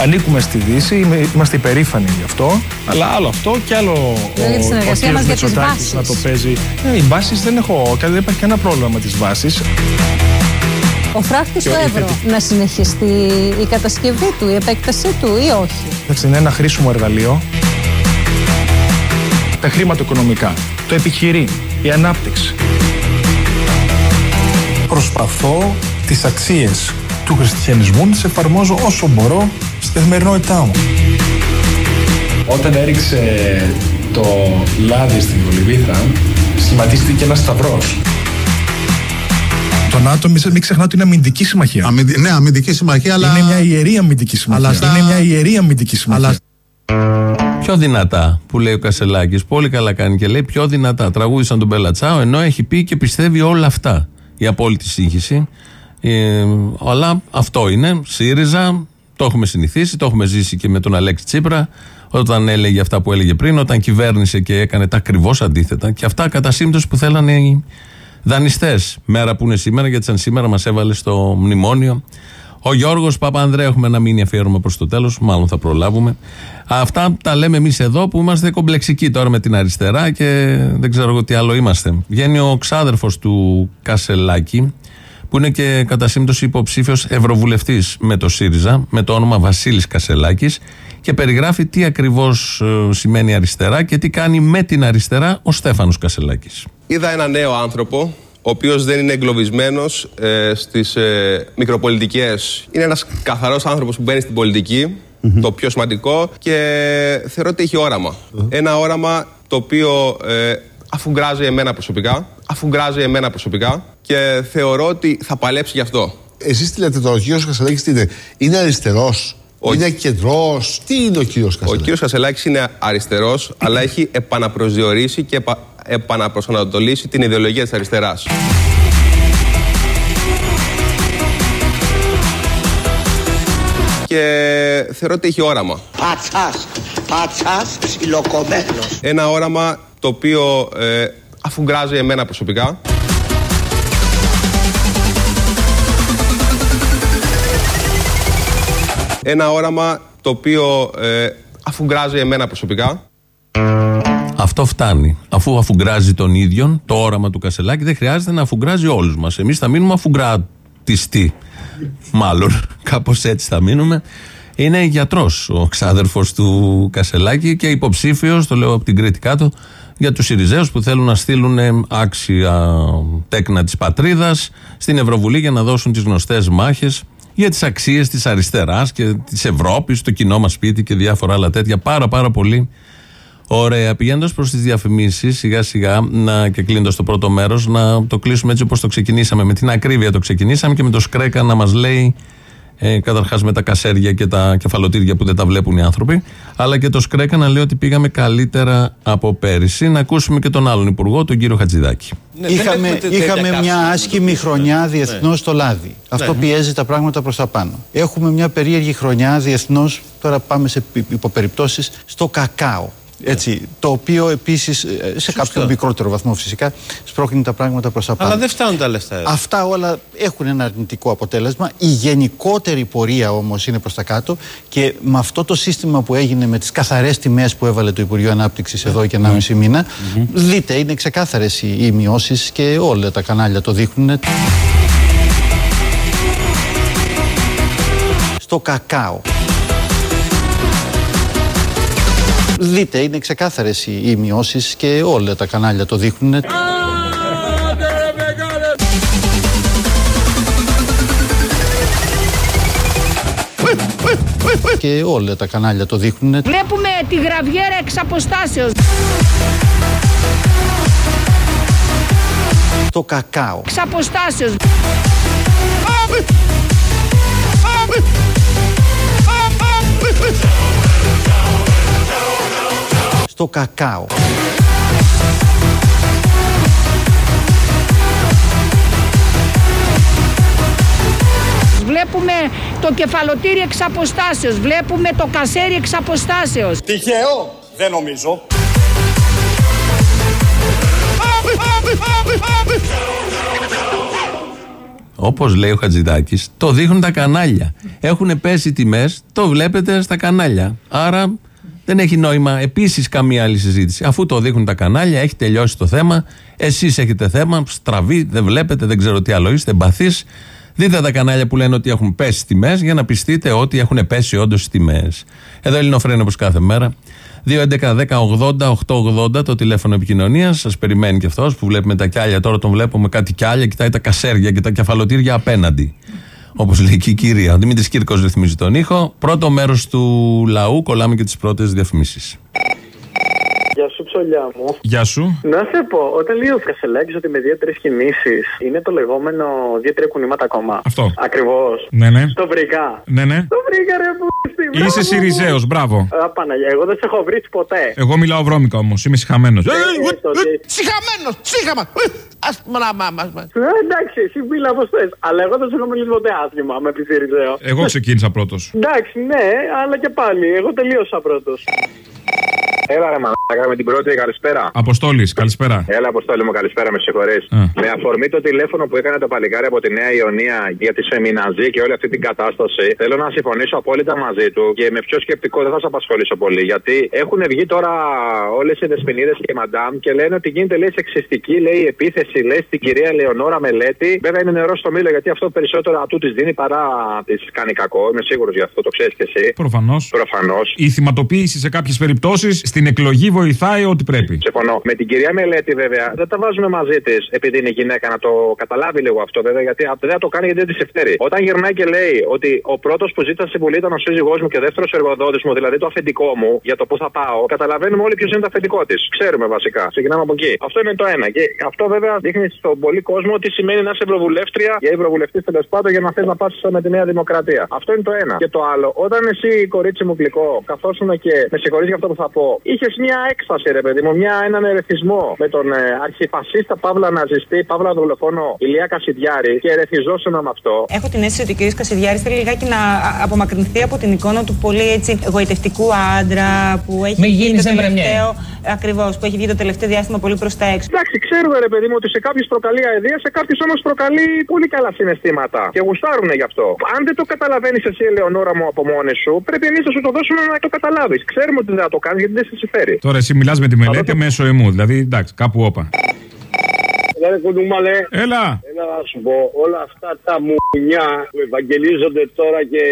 Ανήκουμε στη Δύση, είμαι- είμαστε υπερήφανοι γι' αυτό. Αλλά άλλο αυτό και άλλο Δηλαδή, τη ο, ο συνεργασία κύριος μας για τις Μητσοτάκης βάσεις. να το παίζει. Ε, οι βάσεις δεν έχω, δεν υπάρχει κανένα πρόβλημα με τις βάσεις. Ο φράχτης Και στο η ευρώ θετική- να συνεχιστεί η κατασκευή του, η επέκτασή του ή όχι; Εντάξει, είναι ένα χρήσιμο εργαλείο. Τα χρηματοοικονομικά, το επιχειρεί, η ανάπτυξη. Προσπαθώ τις αξίες του χριστιανισμού να τις εφαρμόζω όσο μπορώ στη καθημερινότητά μου. Όταν έριξε το λάδι στην Κολυβήθρα, σχηματίστηκε ένας σταυρός. Το ΝΑΤΟ, μην, μην ξεχνάτε, είναι αμυντική συμμαχία. ναι, αμυντική συμμαχία, αλλά. Είναι μια ιερή αμυντική συμμαχία. Αλλά στα- Είναι μια ιερή αμυντική συμμαχία. Πιο δυνατά που λέει ο Κασελάκης. Πολύ καλά κάνει και λέει πιο δυνατά. Τραγούδισαν τον Μπελατσάο ενώ έχει πει και πιστεύει όλα αυτά. Η απόλυτη σύγχυση. Ε, αλλά αυτό είναι. ΣΥΡΙΖΑ. Το έχουμε συνηθίσει. Το έχουμε ζήσει και με τον Αλέξη Τσίπρα. Όταν έλεγε αυτά που έλεγε πριν. Όταν κυβέρνησε και έκανε τα ακριβώς αντίθετα. Και αυτά κατά σύμπτωση που θέλανε οι δανειστές. Μέρα που είναι σήμερα, γιατί σαν σήμερα μας έβαλε στο μνημόνιο. Ο Γιώργος Παπανδρέου, έχουμε ένα μήνυμα αφιέρωμα προς το τέλος, μάλλον θα προλάβουμε. Αυτά τα λέμε εμείς εδώ που είμαστε κομπλεξικοί τώρα με την αριστερά και δεν ξέρω εγώ τι άλλο είμαστε. Βγαίνει ο ξάδερφος του Κασελάκη, που είναι και κατά σύμπτωση υποψήφιος ευρωβουλευτής με το ΣΥΡΙΖΑ, με το όνομα Βασίλης Κασελάκης, και περιγράφει τι ακριβώς σημαίνει αριστερά και τι κάνει με την αριστερά ο Στέφανος Κασελάκης. Είδα ένα νέο άνθρωπο, ο οποίος δεν είναι εγκλωβισμένος ε, στις ε, μικροπολιτικές. Είναι ένας καθαρός άνθρωπος που μπαίνει στην πολιτικη το πιο σημαντικό, και θεωρώ ότι έχει όραμα. Ένα όραμα το οποίο ε, αφουγκράζει εμένα προσωπικά, αφουγκράζει εμένα προσωπικά και θεωρώ ότι θα παλέψει γι' αυτό. Εσείς τι λέτε τώρα, ο κύριος Κασελάκης τι είναι, είναι αριστερός, είναι κεντρός, τι είναι ο κύριος Ο Κασελάκης; κύριος Κασελάκης είναι αριστερός, αλλά έχει επαναπροσδιορίσει και επα, επαναπροσανατολίσει την ιδεολογία της αριστεράς. Και θεωρώ ότι έχει όραμα. Πατσάς, πατσάς ψιλοκομμένος. Ένα όραμα το οποίο ε, αφουγκράζει εμένα προσωπικά. Ένα όραμα το οποίο ε, αφουγκράζει εμένα προσωπικά. Αυτό φτάνει. Αφού αφουγκράζει τον ίδιον, το όραμα του Κασελάκη, δεν χρειάζεται να αφουγκράζει όλους μας. Εμείς θα μείνουμε αφουγκρατιστοί. Μάλλον, κάπως έτσι θα μείνουμε. Είναι γιατρός ο ξάδερφος του Κασελάκη και υποψήφιος, το λέω από την Κρήτη κάτω, για τους Ιριζέου που θέλουν να στείλουν ε, άξια τέκνα της πατρίδας στην Ευρωβουλή για να δώσουν τις γνωστές μάχες για τις αξίες της αριστεράς και της Ευρώπης, το κοινό μας σπίτι και διάφορα άλλα τέτοια. Πάρα πάρα πολύ Ωραία. Πηγαίνοντας προς τις διαφημίσεις, σιγά σιγά να, και κλείνοντας το πρώτο μέρος, να το κλείσουμε έτσι όπως το ξεκινήσαμε. Με την ακρίβεια το ξεκινήσαμε και με το Σκρέκα να μας λέει Ε, Καταρχάς με τα κασέρια και τα κεφαλοτήρια που δεν τα βλέπουν οι άνθρωποι. Αλλά και το Σκρέκα να λέει ότι πήγαμε καλύτερα από πέρυσι. Να ακούσουμε και τον άλλον υπουργό, τον κύριο Χατζηδάκη. Ναι, είχαμε είχαμε μια άσχημη χρονιά διεθνώς στο λάδι. Αυτό Ναι. πιέζει τα πράγματα προς τα πάνω. Έχουμε μια περίεργη χρονιά διεθνώς, τώρα πάμε σε πι- υποπεριπτώσεις, στο κακάο. Έτσι, το οποίο επίσης σε κάποιο μικρότερο βαθμό φυσικά σπρώχνει τα πράγματα προς τα πάνω. Αλλά δεν φτάνουν τα λεφτά. εδώ. Αυτά όλα έχουν ένα αρνητικό αποτέλεσμα. Η γενικότερη πορεία όμως είναι προς τα κάτω και με αυτό το σύστημα που έγινε με τις καθαρές τιμές που έβαλε το Υπουργείο Ανάπτυξης εδώ και 1,5 μήνα, δείτε, είναι ξεκάθαρες οι, οι μειώσεις και όλα τα κανάλια το δείχνουν. Στο κακάο. Δείτε, είναι ξεκάθαρες οι, οι μειώσεις και όλα τα κανάλια το δείχνουν. Και όλα τα κανάλια το δείχνουν. Βλέπουμε τη γραβιέρα εξ αποστάσεως. Το κακάο. Εξ αποστάσεως. Στο κακάο. Βλέπουμε το κεφαλοτήρι εξ αποστάσεως. Βλέπουμε το κασέρι εξ αποστάσεως. Τυχαίο, δεν νομίζω. Όπως λέει ο Χατζηδάκης, το δείχνουν τα κανάλια. Έχουν πέσει τιμές, το βλέπετε στα κανάλια. Άρα δεν έχει νόημα επίσης καμία άλλη συζήτηση. Αφού το δείχνουν τα κανάλια, έχει τελειώσει το θέμα. Εσείς έχετε θέμα, στραβή, δεν βλέπετε, δεν ξέρω τι άλλο είστε, εμπαθείς. Δείτε τα κανάλια που λένε ότι έχουν πέσει τιμές για να πιστείτε ότι έχουν πέσει όντως τιμές. Εδώ Ελληνοφρένο όπως κάθε μέρα. 2.11.10.80.880 το τηλέφωνο επικοινωνίας. Σας περιμένει και αυτός που βλέπουμε τα κιάλια. Τώρα τον βλέπουμε κάτι κιάλια, κοιτάει τα κασέρια και τα κεφαλοτήρια απέναντι. Όπως λέει και η κυρία. Ο Δημήτρης Κύρκος ρυθμίζει τον ήχο. Πρώτο μέρος του λαού, κολλάμε και τις πρώτες διαφημίσεις. Γεια σου, ψωλιά μου. Γεια σου. Να σε πω, όταν λέει ο Κασελάκης ότι με δύο-τρεις κινήσεις είναι το λεγόμενο δύο-τρία κουνήματα ακόμα. Αυτό. Ακριβώς. Ναι, ναι. Το βρήκα. Ναι, ναι. Το βρήκα, ρε που. Είσαι Σιριζέος, μπράβο. Α, Παναγία, εγώ δεν σε έχω βρει ποτέ. Εγώ μιλάω βρώμικα όμως, είμαι συχαμένος. Συχαμένος, σύγχαμα. Ε, Εντάξει, εσύ μίλα όπως θες. Αλλά εγώ δεν σε έχω μιλήσει ποτέ άσχημα με πει Σιριζέο. Εγώ ξεκίνησα πρώτος. Εντάξει, ναι, αλλά και πάλι. Εγώ τελείωσα πρώτος. Έλα ρε μαλάκα με την πρώτη καλησπέρα. Αποστόλης, καλησπέρα. Έλα, Αποστόλη μου, καλησπέρα, με συγχωρείς. Α. Με αφορμή το τηλέφωνο που έκανε το παλικάρι από τη Νέα Ιωνία για τη Σεμιναζή και όλη αυτή την κατάσταση, θέλω να συμφωνήσω απόλυτα μαζί του και με πιο σκεπτικό δεν θα σε απασχολήσω πολύ. Γιατί έχουν βγει τώρα όλες οι δεσποινίδες και οι μαντάμ και λένε ότι γίνεται λέει σεξιστική λέει, επίθεση λέει, στην κυρία Λεωνόρα Μελέτη. Βέβαια είναι νερό στο μήλο γιατί αυτό περισσότερο ατού της δίνει παρά της κάνει κακό. Είμαι σίγουρος γι' αυτό, το ξέρεις και εσύ. Προφανώς. Προφανώς. Η θυματοποίηση σε κάποιες περιπτώσεις στην εκλογή βοηθάει ό,τι πρέπει. Συμφωνώ. Με την κυρία Μελέτη, βέβαια, δεν τα βάζουμε μαζί της επειδή είναι γυναίκα να το καταλάβει λίγο αυτό, βέβαια, γιατί α, δεν θα το κάνει γιατί δεν της ευθέρει. Όταν γυρνάει και λέει ότι ο πρώτος που ζήτησε στη Βουλή ήταν ο σύζυγός μου και ο δεύτερος εργοδότης μου, δηλαδή το αφεντικό μου, για το που θα πάω, καταλαβαίνουμε όλοι ποιος είναι το αφεντικό της. Ξέρουμε βασικά. Ξεκινάμε από εκεί. Αυτό είναι το ένα. Και αυτό βέβαια δείχνει στον πολύ κόσμο τι σημαίνει να είσαι ευρωβουλεύτρια ή ευρωβουλευτής τέλος πάντων για να θες να πας με τη Νέα Δημοκρατία. Αυτό είναι το ένα. Και το άλλο, όταν εσύ, κορίτσι μου γλυκό, καθόσουν και με συγχωρείς για αυτό που θα πω, είχες μια έκσταση, ρε παιδί μου, μια, έναν ερεθισμό με τον ε, αρχιφασίστα Παύλα Ναζιστή, Παύλα Δολοφόνο Ηλία Κασιδιάρη και ερεθιζόσουν με αυτό. Έχω την αίσθηση ότι ο κ. Κασιδιάρης θέλει λιγάκι να α- απομακρυνθεί από την εικόνα του πολύ έτσι γοητευτικού άντρα που έχει Μην βγει γίνεις το έμπρεμιέ. τελευταίο. Ακριβώς, που έχει βγει το τελευταίο διάστημα πολύ προς τα έξω. Εντάξει, ξέρουμε ρε παιδί μου ότι σε κάποιους προκαλεί αηδία, σε κάποιους όμως προκαλεί πολύ καλά συναισθήματα. Και γουστάρουν γι' αυτό. Αν δεν το καταλαβαίνεις εσύ, Ελεονόρα μου, από μόνη σου, πρέπει εμείς να σου το δώσουμε να το καταλάβεις. Ξέρουμε ότι δεν θα το κάνεις γιατί δεν σε συμφέρει. Τώρα εσύ μιλάς με τη μελέτη μέσω εμού, δηλαδή εντάξει, κάπου όπα. Έλα ρε κουντούμαλε. Έλα. Έλα να σου πω, όλα αυτά τα μουνιά που ευαγγελίζονται τώρα και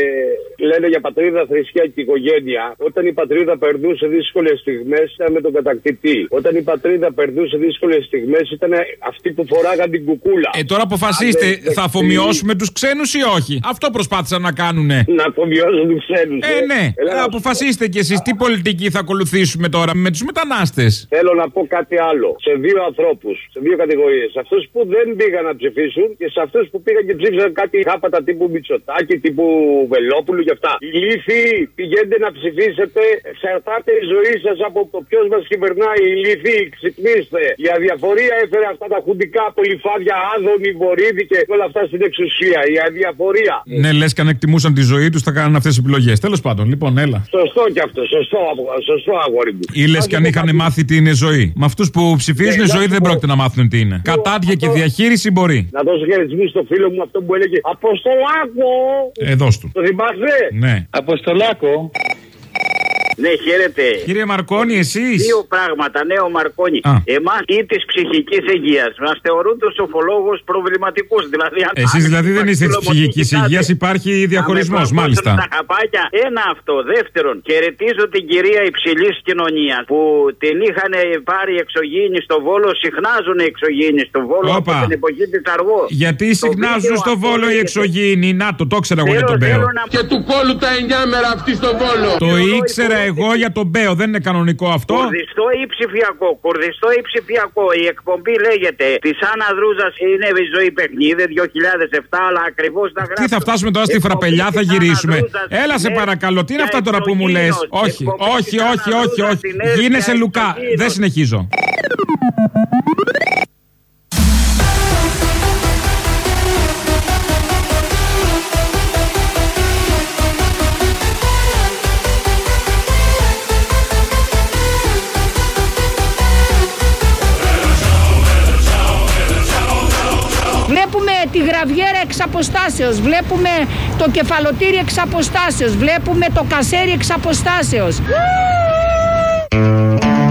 λένε για πατρίδα, θρησκεία και οικογένεια. Όταν η πατρίδα περνούσε δύσκολες στιγμές ήταν με τον κατακτητή. Όταν η πατρίδα περνούσε δύσκολες στιγμές ήταν αυτοί που φοράγαν την κουκούλα. Ε, τώρα αποφασίστε, Αν δεν θα αφομοιώσουμε τους ξένους ή όχι; Αυτό προσπάθησαν να κάνουνε. Να αφομοιώσουν τους ξένους. Ε, ναι. Ε, αποφασίστε κι εσείς τι πολιτική θα ακολουθήσουμε τώρα με τους μετανάστες; Θέλω να πω κάτι άλλο. Σε δύο ανθρώπους, σε δύο κατηγορίες. Κατηγορίε. Σε αυτούς που δεν πήγαν να ψηφίσουν και σε αυτούς που πήγαν και ψήφισαν κάτι χάπατα τύπου Μητσοτάκη, τύπου Βελόπουλου και αυτά. Οι λύθοι πηγαίνετε να ψηφίσετε. Εξαρτάται η ζωής σας από το ποιος μας κυβερνάει. Οι λύθοι, ξυπνήστε. Η αδιαφορία έφερε αυτά τα χουντικά πολυφάδια, άδωνη, βορύδι και όλα αυτά στην εξουσία. Η αδιαφορία. Ναι, λες και αν εκτιμούσαν τη ζωή τους θα κάνουν αυτές τις επιλογές. Τέλος πάντων, λοιπόν, έλα. Σωστό κι αυτό, σωστό, σωστό αγόρι μου. Ή λες και αν είχαν μάθει τι είναι ζωή. Με αυτούς που ψηφίζουν Ναι, ζωή να δεν πω. πρόκειται να μάθουν τι είναι. Κατάδια και διαχείριση μπορεί. Να δώσω χαιρετισμού στο φίλο μου αυτό που έλεγε Αποστολάκο! Ε, δώσ' του. Το θυμάσαι; Ναι. Αποστολάκο. Ναι, χαίρετε. Κύριε Μαρκόνη, εσείς; Δύο πράγματα, ναι, ο Μαρκόνη. Α. Εμάς ή της ψυχικής υγείας μας θεωρούν τους σοφολόγου προβληματικούς. Δηλαδή, αν Εσείς δηλαδή δεν είστε της ψυχικής υγείας, υπάρχει διαχωρισμός, μάλιστα. Τα χαπάκια. Ένα αυτό. Δεύτερον, χαιρετίζω την κυρία υψηλής κοινωνίας που την είχαν πάρει εξωγήινη στο βόλο. Συχνάζουν οι εξωγήινοι στο βόλο Όπα. από την εποχή της Αργό. Γιατί Το συχνάζουν βίντεο στο αυτό βόλο οι λέγεται- εξωγήινοι. Να το, το ήξερα εγώ για τον Μπέο. Και του κόλου τα 9 μέρα αυτή στο βόλο. Το ήξερα εγώ για τον Μπέο, δεν είναι κανονικό αυτό. Κουρδιστό ή ψηφιακό. Κουρδιστό ή ψηφιακό. Η εκπομπή λέγεται Της Άννα Δρούζας είναι η ζωή παιχνίδι 2007, αλλά ακριβώς τα γράφει. Τι θα φτάσουμε τώρα στη φραπελιά, θα γυρίσουμε. Έλα σε παρακαλώ, τι είναι αυτά τώρα που μου λες; Όχι, όχι, όχι, όχι, όχι. Γίνεσαι Λουκά. Δεν συνεχίζω. Τη γραβιέρα εξ αποστάσεως, βλέπουμε το κεφαλοτήρι εξ αποστάσεως, βλέπουμε το κασέρι εξ αποστάσεως.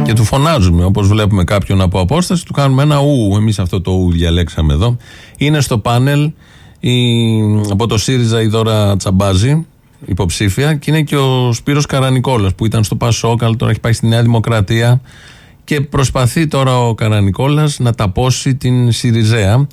Και του φωνάζουμε. Όπως βλέπουμε κάποιον από απόσταση, του κάνουμε ένα ου. Εμείς αυτό το ου διαλέξαμε εδώ. Είναι στο πάνελ η, από το ΣΥΡΙΖΑ η Δώρα Τσαμπάζη, υποψήφια, και είναι και ο Σπύρος Καρανικόλας που ήταν στο Πασόκ, αλλά τώρα έχει πάει στη Νέα Δημοκρατία. Και προσπαθεί τώρα ο Καρανικόλας να ταπώσει την ΣΥΡΙΖΑ.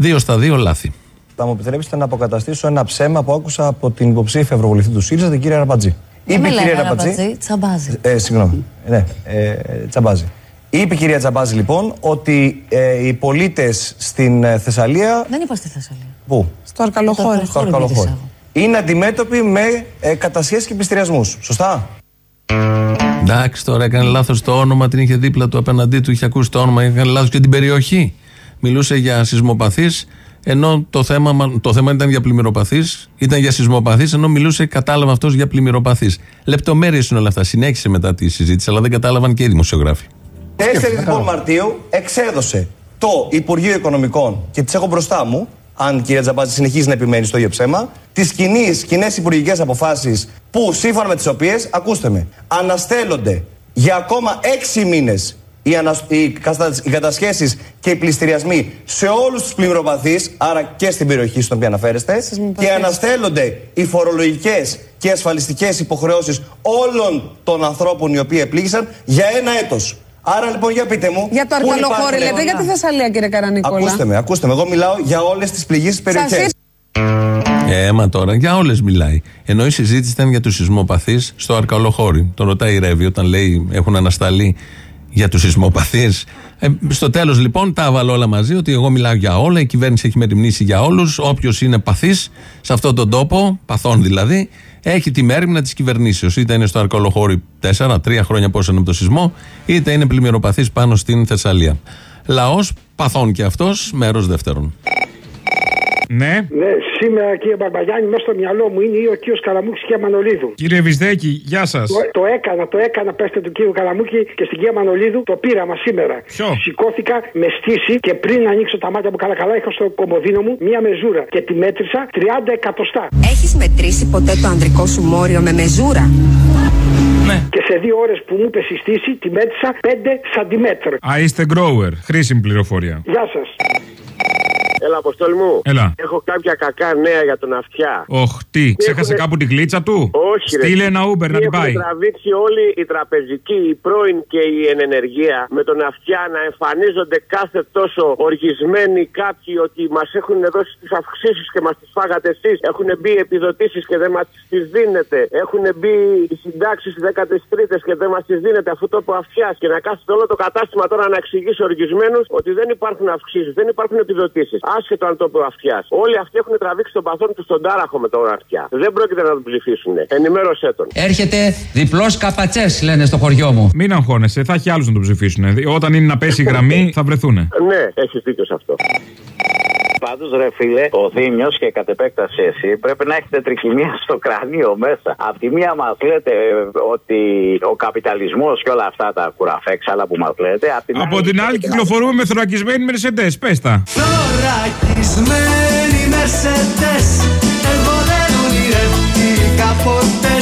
Δύο στα δύο λάθη. Θα μου επιτρέψετε να αποκαταστήσω ένα ψέμα που άκουσα από την υποψήφια ευρωβουλευτή του ΣΥΡΙΖΑ, την κυρία Ραμπατζή. Δεν με η κυρία λένε Ραμπατζή. Ραμπατζή, τσαμπάζει. Ε, συγγνώμη. Ναι, ε, τσαμπάζει. Είπε η κυρία Τσαμπάζη λοιπόν ότι ε, οι πολίτες στην ε, Θεσσαλία. Δεν είπα στη Θεσσαλία. Πού; Στο Αρκαλοχώρι. Στο Αρκαλοχώρι. Είναι αντιμέτωποι με ε, κατασχέσεις και πληστηριασμούς. Σωστά; Εντάξει, τώρα έκανε λάθος το όνομα, την είχε δίπλα του απέναντί του, είχε ακούσει το όνομα, έκανε λάθος και την περιοχή. Μιλούσε για σεισμοπαθείς, ενώ το θέμα, μα- το θέμα ήταν για πλημμυροπαθείς, ήταν για σεισμοπαθείς, ενώ μιλούσε, κατάλαβε αυτός για πλημμυροπαθείς. Λεπτομέρειες είναι όλα αυτά. Συνέχισε μετά τη συζήτηση, αλλά δεν κατάλαβαν και οι δημοσιογράφοι. 4 λοιπόν Μαρτίου εξέδωσε το Υπουργείο Οικονομικών και τις έχω μπροστά μου, αν η κυρία Τζαμπάζη συνεχίζει να επιμένει στο ίδιο ψέμα, τις κοινές υπουργικές αποφάσεις που σύμφωνα με τις οποίες, ακούστε με, αναστέλλονται για ακόμα 6 μήνες οι, ανασ... οι, κατα- οι κατασχέσεις και οι πληστηριασμοί σε όλους τους πλημμυροπαθείς, άρα και στην περιοχή στην οποία αναφέρεστε, και αναστέλλονται οι φορολογικές και ασφαλιστικές υποχρεώσεις όλων των ανθρώπων οι οποίοι επλήγησαν για ένα έτος. Άρα λοιπόν για πείτε μου. Για το πού Αρκαλοχώρι υπάρχουν- λέτε, για τη Θεσσαλία κύριε Καρανικόλα; Ακούστε με, ακούστε με. Εγώ μιλάω για όλες τις πληγήσεις περιοχές. Ε, μα τώρα για όλες μιλάει. Ενώ η συζήτηση ήταν για τους σεισμοπαθείς στο Αρκαλοχώρι. Τον ρωτάει η Ρεύη όταν λέει έχουν ανασταλεί για τους σεισμοπαθείς. Ε, στο τέλος λοιπόν τα έβαλε όλα μαζί ότι εγώ μιλάω για όλα, η κυβέρνηση έχει μεριμνήσει για όλους. Όποιος είναι παθής σε αυτόν τον τόπο, παθών δηλαδή, έχει τη μέρημνα της κυβερνήσεως. Είτε είναι στο Αρκαλοχώρι 4, 3 χρόνια πόσο είναι από το σεισμό, είτε είναι πλημμυροπαθής πάνω στην Θεσσαλία. Λαός, παθών και αυτός, μέρος δεύτερον. Ναι. Ναι, σήμερα κύριε Μπαρμπαγιάννη, μέσα στο μυαλό μου είναι ή ο κύριος Καραμούκη και Μανολίδου. Κύριε Βυσδέκη, γεια σας. Το, το έκανα, το έκανα, πέστε του κύριου Καραμούκη και στην κυρία Μανολίδου το πείραμα σήμερα. Ποιο; Σηκώθηκα με στήση και πριν ανοίξω τα μάτια μου καλά-καλά, είχα στο κομμωδίνο μου μία μεζούρα και τη μέτρησα 30 εκατοστά. Έχεις μετρήσει ποτέ το ανδρικό σου μόριο με μεζούρα; Και σε δύο ώρες που μου είπε η στήση, τη μέτρησα 5 σαντιμέτρα. Α, είστε grower. Χρήσιμη πληροφορία. Γεια σας. Έλα, αποστόλ μου. Έλα. Έχω κάποια κακά νέα για τον αυτιά. Οχ, τι, ξέχασε Έχουνε- κάπου την κλίτσα του; Όχι, ρε. Στείλε ένα Uber να την Έχουν πάει. τραβήξει όλοι οι τραπεζικοί, οι πρώην και η ενενεργεία με τον αυτιά να εμφανίζονται κάθε τόσο οργισμένοι κάποιοι ότι μας έχουν δώσει τις αυξήσεις και μας τις φάγατε εσείς. Έχουν μπει επιδοτήσεις και δεν μας τις δίνετε. Έχουν μπει οι συντάξεις 13 και δεν μας τις δίνετε αφού το είπε ο αυτιάς. Και να κάθεται όλο το κατάστημα τώρα να εξηγήσει οργισμένους ότι δεν υπάρχουν αυξήσεις, δεν υπάρχουν επιδοτήσεις. Άσχετο αν το είπε ο αυτιάς. Όλοι αυτοί έχουν τραβήξει τον παθόν τους στον τάραχο με τον αυτιά. Δεν πρόκειται να τον ψηφίσουν. Ενημέρωσέ τον. Έρχεται διπλός καπατσές, λένε στο χωριό μου. Μην αγχώνεσαι, θα έχει άλλους να τον ψηφίσουν. Όταν είναι να πέσει η γραμμή, θα βρεθούνε. Ναι, έχεις δίκιο σε αυτό. Πάντω, ρε φίλε, ο Θήμιος και κατ' επέκταση εσύ πρέπει να έχετε τρικυμία στο κρανίο μέσα. Απ' τη μία μας λέτε ε, ότι ο καπιταλισμός και όλα αυτά τα κουραφέξαλα που μας λέτε. Απ την Από την άλλη, κυκλοφορούμε με θωρακισμένοι Mercedes. Πες τα. Θωρακισμένοι Mercedes Εγώ δεν ονειρεύτηκα ποτέ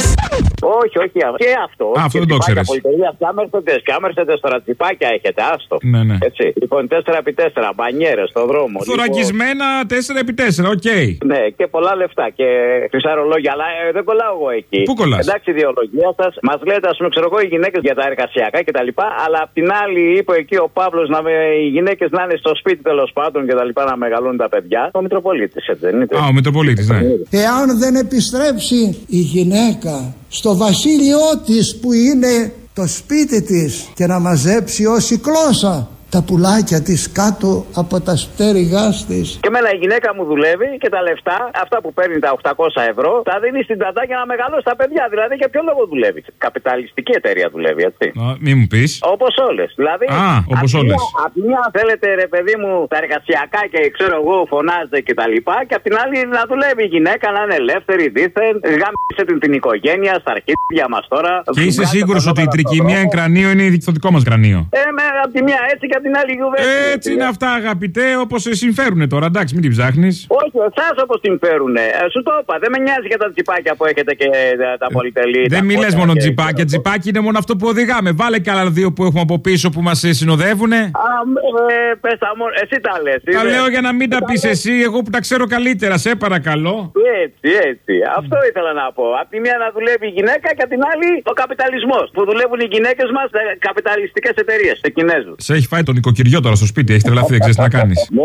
Όχι, όχι, α- και αυτό. Α, αυτό Και δεν το τσιπάκια, ξέρεις. πολυτελεία, ποια Mercedes, ποια Mercedes τώρα τσιπάκια έχετε, άστο. Ναι, ναι. Έτσι. Λοιπόν, 4x4, μπανιέρες στο δρόμο. Θωρακισμένα 4x4, οκ. Ναι, και πολλά λεφτά και χρυσά ρολόγια. Αλλά ε, δεν κολλάω εγώ εκεί. Πού κολλάς; Εντάξει, η ιδεολογία σας μας λέτε, ας πούμε, ξέρω εγώ, οι γυναίκες για τα εργασιακά κτλ. Αλλά απ' την άλλη, είπε εκεί ο Παύλος να με, οι γυναίκες να είναι στο σπίτι τέλος πάντων κτλ. να μεγαλώνουν τα παιδιά. Ο Μητροπολίτης, έτσι δεν είναι. Α, ο Μητροπολίτης, ναι. Εάν δεν επιστρέψει η γυναίκα στο βασίλειό της που είναι το σπίτι της και να μαζέψει ως η κλώσσα τα πουλάκια της κάτω από τα στέριγάς της Και μένα η γυναίκα μου δουλεύει και τα λεφτά, αυτά που παίρνει τα 800 ευρώ, τα δίνει στην τατά για να μεγαλώσει τα παιδιά. Δηλαδή για ποιο λόγο δουλεύει; Καπιταλιστική εταιρεία δουλεύει, έτσι. Α, Μη μου πεις. Όπως όλες. Δηλαδή, Α, όπως απ' τη όλες. μια- Απ' τη μια θέλετε, ρε παιδί μου, τα εργασιακά και ξέρω εγώ, φωνάζετε και τα λοιπά. Και απ' την άλλη να δουλεύει η γυναίκα, να είναι ελεύθερη, δίθεν. Γάμισε την, την οικογένεια, στα αρχίδια μας τώρα. Και είσαι Βγάλτε σίγουρος τα ότι η νούμερα στον τρικυμία δρόμο. κρανίο είναι το δικό μας κρανίο; Ε, με, απ' τη μια έτσι και απ' την άλλη γιουβέτσι. Έτσι είναι αυτά, αγαπητέ, όπως σε συμφέρουν τώρα. Εντάξει, μην την ψάχνεις. Όχι, εσά όπως την φέρουνε. Ε, σου το είπα. Δεν με νοιάζει για τα τσιπάκια που έχετε και ε, τα πολυτελή. Δεν τα μιλές κόκκινα μόνο και- τζιπάκια. Τζιπάκι είναι μόνο αυτό που οδηγάμε. Βάλε και άλλα δύο που έχουμε από πίσω που μας συνοδεύουν. Α, ε, πες τα μόνο. Εσύ τα λες. Τα λέω για να μην τα πεις εσύ, εγώ που τα ξέρω καλύτερα, σε παρακαλώ. Έτσι, έτσι. Αυτό ήθελα να πω. Απ' τη μία να δουλεύει η γυναίκα και απ' την άλλη ο καπιταλισμός. Που δουλεύουν οι γυναίκες μας σε καπιταλιστικές εταιρείες, σε Κινέζους. Σε έχει φάει τον νοικοκυριό τώρα στο σπίτι, έχει τρελαθεί, δεν ξέρεις τι να κάνεις. Ναι,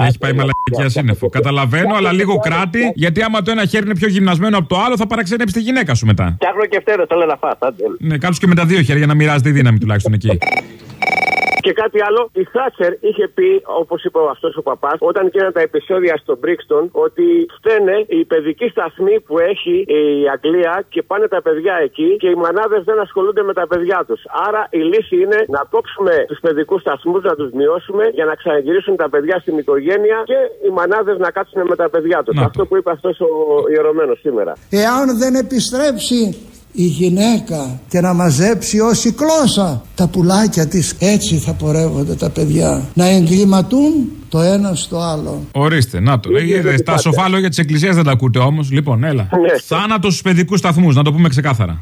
ναι. Έχει πάει μαλακιά σύννεφο. Καταλαβαίνω, αλλά λίγο κράτη, γιατί άμα το ένα χέρι είναι πιο γυμνασμένο από το άλλο, θα παραξενέψει τη γυναίκα σου μετά. Φτιάχνω και φτέρε, θέλω να φας. άντε. Ναι, κάτω και με τα δύο χέρια να μοιράζεται η δύναμη τουλάχιστον εκεί. Και κάτι άλλο, η Θάτσερ είχε πει, όπως είπε αυτός ο παπάς, όταν γίνανε τα επεισόδια στο Μπρίξτον, ότι φταίνε οι παιδικοί σταθμοί που έχει η Αγγλία και πάνε τα παιδιά εκεί και οι μανάδες δεν ασχολούνται με τα παιδιά τους. Άρα η λύση είναι να κόψουμε τους παιδικούς σταθμούς, να τους μειώσουμε για να ξαναγυρίσουν τα παιδιά στην οικογένεια και οι μανάδες να κάτσουν με τα παιδιά τους. Αυτό που είπε αυτός ο ιερωμένος σήμερα. Εάν δεν επιστρέψει η γυναίκα και να μαζέψει ως η κλώσσα τα πουλάκια της έτσι θα πορεύονται τα παιδιά να εγκληματούν το ένα στο άλλο Ορίστε, να το. Ε, τα σοφά λόγια της Εκκλησίας δεν τα ακούτε όμως. Λοιπόν, έλα. Θάνατος στους παιδικούς σταθμούς, να το πούμε ξεκάθαρα.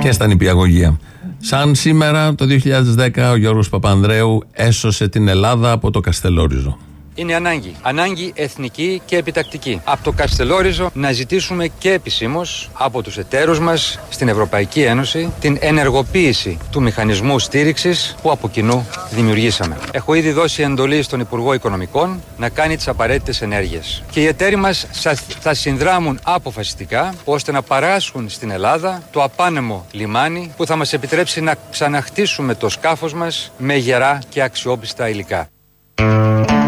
Ποια ήταν η πιαγωγία. Σαν σήμερα το 2010 ο Γιώργος Παπανδρέου έσωσε την Ελλάδα από το Καστελόριζο. Είναι ανάγκη. Ανάγκη εθνική και επιτακτική. Από το Καστελόριζο να ζητήσουμε και επισήμως από τους εταίρους μας στην Ευρωπαϊκή Ένωση την ενεργοποίηση του μηχανισμού στήριξης που από κοινού δημιουργήσαμε. Έχω ήδη δώσει εντολή στον Υπουργό Οικονομικών να κάνει τις απαραίτητες ενέργειες. Και οι εταίροι μας θα συνδράμουν αποφασιστικά ώστε να παράσχουν στην Ελλάδα το απάνεμο λιμάνι που θα μας επιτρέψει να ξαναχτίσουμε το σκάφος μας με γερά και αξιόπιστα υλικά.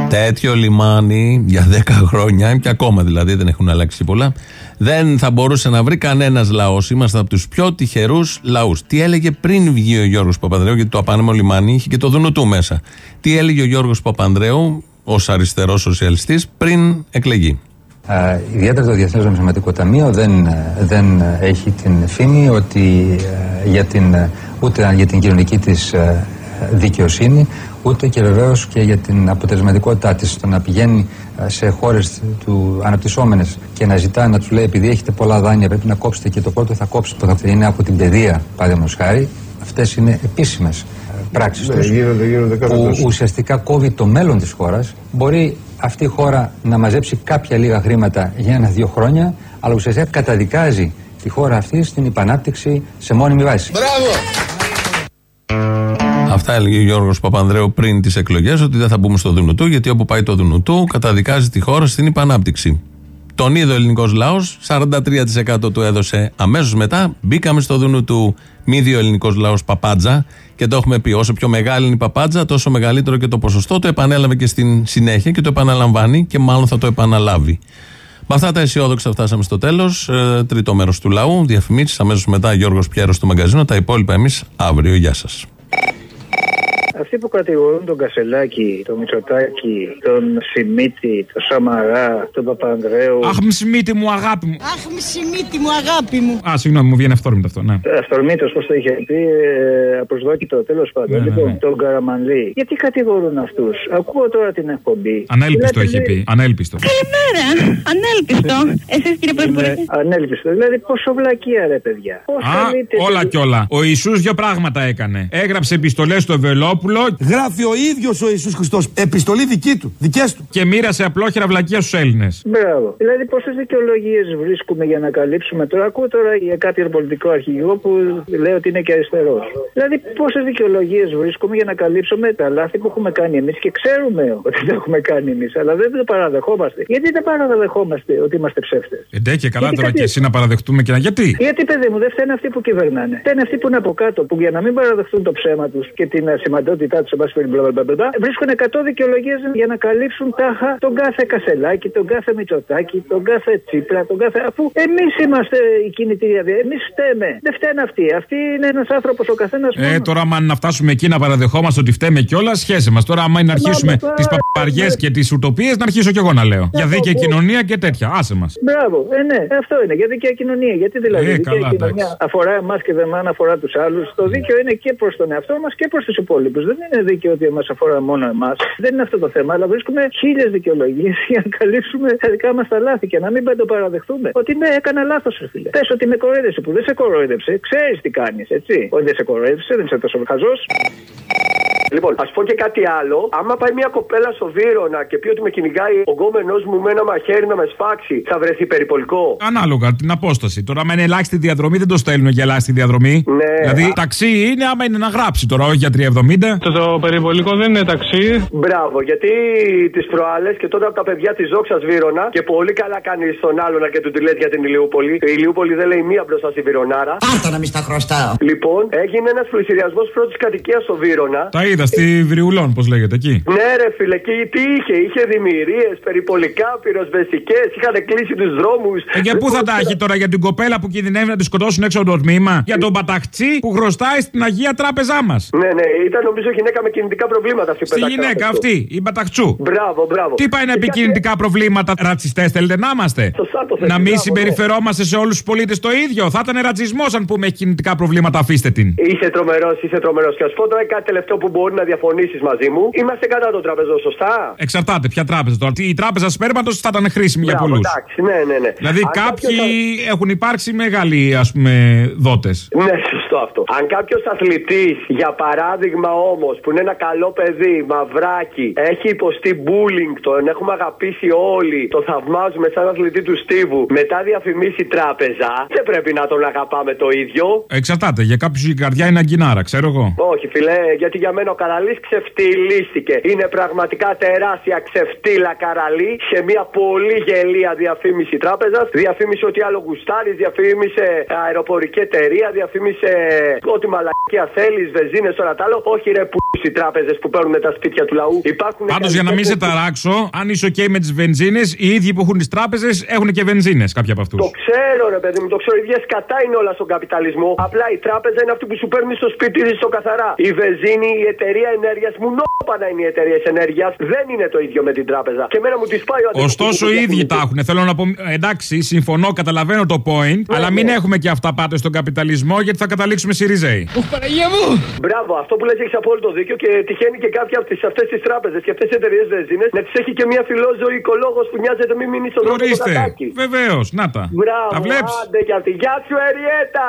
Τέτοιο λιμάνι για 10 χρόνια και ακόμα δηλαδή δεν έχουν αλλάξει πολλά δεν θα μπορούσε να βρει κανένας λαός. Είμαστε από τους πιο τυχερούς λαούς. Τι έλεγε πριν βγει ο Γιώργος Παπανδρέου, γιατί το απάνεμο λιμάνι είχε και το Δουνουτού μέσα. Τι έλεγε ο Γιώργος Παπανδρέου ως αριστερός σοσιαλιστής πριν εκλεγεί; Ε, ιδιαίτερα το Διεθνές Νομισματικό Ταμείο δεν, ε, δεν ε, έχει την φήμη ότι ε, για την, ε, ούτε για την κοινωνική της ε, δικαιοσύνη ούτε και βεβαίως και για την αποτελεσματικότητά της το να πηγαίνει ε, σε χώρες του αναπτυσσόμενες και να ζητά να τους λέει επειδή έχετε πολλά δάνεια πρέπει να κόψετε και το πρώτο θα κόψετε που θα είναι από την παιδεία παραδείγματος χάρη αυτές είναι επίσημες ε, πράξεις Ναι, τους γίνονται- γίνονται κάθε που τόσο. ουσιαστικά κόβει το μέλλον της χώρας μπορεί αυτή η χώρα να μαζέψει κάποια λίγα χρήματα για ένα-δύο χρόνια αλλά ουσιαστικά καταδικάζει τη χώρα αυτή στην υπανάπτυξη σε μόνιμη βάση. Αυτά έλεγε ο Γιώργος Παπανδρέου πριν τις εκλογές, ότι δεν θα μπούμε στο Δουνουτού, γιατί όπου πάει το Δουνουτού καταδικάζει τη χώρα στην υπανάπτυξη. Τον είδε ο ελληνικός λαός, 43% του έδωσε αμέσως μετά. Μπήκαμε στο Δουνουτού. Μη δει ο ελληνικός λαός παπάντζα και το έχουμε πει. Όσο πιο μεγάλη είναι η παπάντζα, τόσο μεγαλύτερο και το ποσοστό. Το επανέλαβε και στην συνέχεια και το επαναλαμβάνει και μάλλον θα το επαναλάβει. Με αυτά τα αισιόδοξα φτάσαμε στο τέλος. Ε, τρίτο μέρος του λαού. Διαφημίσεις αμέσως μετά Γιώργος Πιέρος του μαγκαζίνο. Τα υπόλοιπα εμείς αύριο. Γεια σας. Αυτοί που κατηγορούν τον Κασελάκη, τον Μητσοτάκη, τον Σιμίτη, τον Σαμαρά, τον Παπανδρέου. Αχ, μσημίτη μου, αγάπη μου. Αχ, μισημίτη μου, αγάπη μου. Α, συγγνώμη, μου βγαίνει αυτόρμητο αυτό, ναι. Αυθορμήτω, πώς το είχε πει, ε, απροσδόκητο τέλος πάντων. Ναι, ναι, λοιπόν, ναι. τον Καραμανλή. Γιατί κατηγορούν αυτούς; Ακούω τώρα την εκπομπή. Ανέλπιστο Δηλαδή, είχε πει. Ανέλπιστο. Καλημέρα. Ανέλπιστο. Εσείς κύριε Πρωθυπουργέ. είναι Ανέλπιστο. Δηλαδή, πόσο βλακεία ρε παιδιά. Πώς Α, καλείτε όλα τη- κι όλα. Ο Ιησούς δύο πράγματα έκανε. Έγραψε επιστολές στο Βελόπουλο. Γράφει ο ίδιος ο Ιησούς Χριστός Επιστολή δική του, δικές του. Και μοίρασε απλόχερα βλακεία στους Έλληνες. Μπράβο. Δηλαδή, πόσες δικαιολογίες βρίσκουμε για να καλύψουμε τώρα; Ακούω τώρα για κάποιον πολιτικό αρχηγό που λέει ότι είναι και αριστερός. Δηλαδή, πόσες δικαιολογίες βρίσκουμε για να καλύψουμε τα λάθη που έχουμε κάνει εμείς και ξέρουμε ότι τα έχουμε κάνει εμείς, αλλά δεν το παραδεχόμαστε. Γιατί δεν παραδεχόμαστε ότι είμαστε ψεύτες; Εντέ και καλά Γιατί τώρα κάτι- και εσύ να παραδεχτούμε και να. Γιατί; Γιατί, παιδί μου, δεν φταίνουν αυτοί που κυβερνάνε. Φταίνουν αυτοί που είναι από κάτω, που για να μην παραδεχτούν το ψέμα τους και την ασημαντότητά τους, βρίσκουν 100 δικαιολογίες για να καλύψουν τάχα τον κάθε Κασελάκη, τον κάθε Μητσοτάκη, τον κάθε Τσίπρα, τον κάθε. Αφού εμείς είμαστε η κινητήρια διαδικασία. Εμείς φταίμε. Δεν φταίνουν αυτοί. Αυτοί είναι ένας άνθρωπος ο καθένας. Ε, τώρα, άμα να φτάσουμε εκεί να παραδεχόμαστε ότι φταίμε κιόλας, σχέσε μας. Τώρα, άμα είναι να αρχίσουμε μα, τις α, παπαριές ναι. και τις ουτοπίες, να αρχίσω κι εγώ να λέω. Για δίκαιη πω. κοινωνία και τέτοια. Άσε μας. Μπράβο, ε, ναι, αυτό είναι. Για δίκαια κοινωνία. Γιατί δηλαδή Ε, η δίκαια καλά, κοινωνία αφορά εμάς και δεν αφορά τους άλλους. Το δίκαιο είναι και προς τον εαυτό μας και προς τους υπόλοιπους. Δεν είναι δίκαιο ότι μας αφορά μόνο εμάς. Δεν είναι αυτό το θέμα. Αλλά βρίσκουμε χίλιες δικαιολογίες για να καλύψουμε τα δικά μας τα λάθη και να μην το παραδεχτούμε. Ότι ναι, έκανα λάθος, ρε φίλε. Πες ότι με κοροϊδεύσε που δεν σε κοροϊδεύσε. Ξέρεις τι κάνεις, έτσι. Ότι δεν σε κοροϊδεύσε, δεν είσαι τόσο χαζός. Λοιπόν, ας πω και κάτι άλλο. Άμα πάει μια κοπέλα στο Βύρονα και πει ότι με κυνηγάει ο γκόμενός μου με ένα μαχαίρι να με σφάξει, θα βρεθεί περιπολικό; Ανάλογα την απόσταση. Τώρα, άμα είναι ελάχιστη διαδρομή, δεν το στέλνουν για ελάχιστη διαδρομή. Ναι. Δηλαδή, ταξί είναι άμα είναι να γράψει τώρα, όχι για 3,70. Το, το περιπολικό δεν είναι ταξί. Μπράβο, γιατί τις προάλλες και τότε από τα παιδιά της Ζόξα Βύρονα και πολύ καλά κάνει στον άλλον και του τη λες για την Ηλιούπολη. Η Ηλιούπολη δεν λέει μία μπροστά στη Βυρονάρα. Πάρτα να μη στα χρωστάω. Λοιπόν, έγινε ένας πληστηριασμό πρώτης κατοικίας στο Βύρονα. Τα είδα στη Βριουλόν, πώς λέγεται εκεί. Ναι, ρε φίλε, εκεί τι είχε, είχε δημιουργίες, περιπολικά, πυροσβεστικές, είχαν κλείσει τους δρόμους. Ε, για πού θα τα έχει τώρα για την κοπέλα που κινδυνεύει να τη σκοτώσουν έξω από το τμήμα. Για τον Παταχτσί που χρωστάει στην Αγία Τράπεζά μας. Ναι, ναι, ήταν νομίζω γυναίκα με κινητικά προβλήματα αυτή που Στη πέταξε γυναίκα αυτό. αυτή, η Παταχτσού. Μπράβο, μπράβο. Τι πάει να πει κινητικά προβλήματα, ρατσιστές θέλετε να είμαστε; Σωστά το θες, Να μην μπράβο, συμπεριφερόμαστε σε όλους τους πολίτες το ίδιο. Θα ήταν ρατσισμός αν πούμε έχει κινητικά προβλήματα, αφήστε την. Είσαι τρομερός, είσαι τρομερός. Και ας πω τώρα κάτι τελευταίο που μπορεί να διαφωνήσεις μαζί μου. Είμαστε κατά τον τραπεζό, σωστά; Εξαρτάται ποια τράπεζα τώρα. Η τράπεζα σπέρματος θα ήταν χρήσιμη για Μπράβο, πολλούς. Εντάξει, ναι, ναι, ναι. Δηλαδή Αν κάποιοι κάποιος- έχουν υπάρξει μεγάλοι ας πούμε δότες. Ναι, σωστό αυτό. Αν κάποιος αθλητής, για παράδειγμα όμως, που είναι ένα καλό παιδί, μαυράκι, έχει υποστεί bullying, τον έχουμε αγαπήσει όλοι, το θαυμάζουμε σαν αθλητή του Στίβου, μετά διαφημίσει τράπεζα, δεν πρέπει να τον αγαπάμε το ίδιο. Εξαρτάται. Για κάποιους η καρδιά είναι αγκινάρα, ξέρω εγώ. Όχι, φιλέ, γιατί για μένα ο Καραλής ξεφτυλίστηκε. Είναι πραγματικά τεράστια ξεφτύλα Καραλή σε μια πολύ γελία διαφήμιση τράπεζας. Διαφήμισε ότι άλλο γουστάρεις, διαφήμισε αεροπορική εταιρεία, διαφήμισε ό,τι μαλακία θέλεις, βενζίνες, όλα τα άλλο. Όχι ρε που οι τράπεζες που παίρνουν τα σπίτια του λαού. Υπάρχουν Πάντως για να μην σε ταράξω, αν είσαι OK με τις βενζίνες, οι ίδιοι που έχουν τις τράπεζες έχουν και βενζίνες κάποιοι από αυτούς. Το ξέρω, ρε παιδί μου, το ξέρω. Οι ίδιες κατά είναι όλα στον καπιταλισμό. Απλά η τράπεζα είναι αυτή που σου παίρνει στο σπίτι τη στο καθαρά. Η βενζίνη, η εταιρεία ενέργειας, μου νόπανα είναι οι εταιρείες ενέργειας. Δεν είναι το ίδιο με την τράπεζα. Και εμένα μου τη πάει ο αδερφός Ωστόσο μου οι που ίδιοι διαφημίζει. τα έχουν. Θέλω να πω, εντάξει, συμφωνώ, καταλαβαίνω το point, αλλά μην έχουμε και αυτά πάτε στον καπιταλισμό γιατί θα καταλήξουμε Σιριζέοι. Μπράβο, αυτό που λες έχεις απόλυτο δίκιο και τυχαίνει και κάποια από αυτές τις τράπεζες και αυτές τις εταιρείες βενζίνε να τις έχει και μια φιλόζωη οικολόγος που νοιάζεται μη μείνει στον δρόμο του Ορίστε. κατάκι. Βεβαίως, να τα. Μπράβο, Τα βλέπεις; άντε και αυτή. Γεια σου, Εριέτα!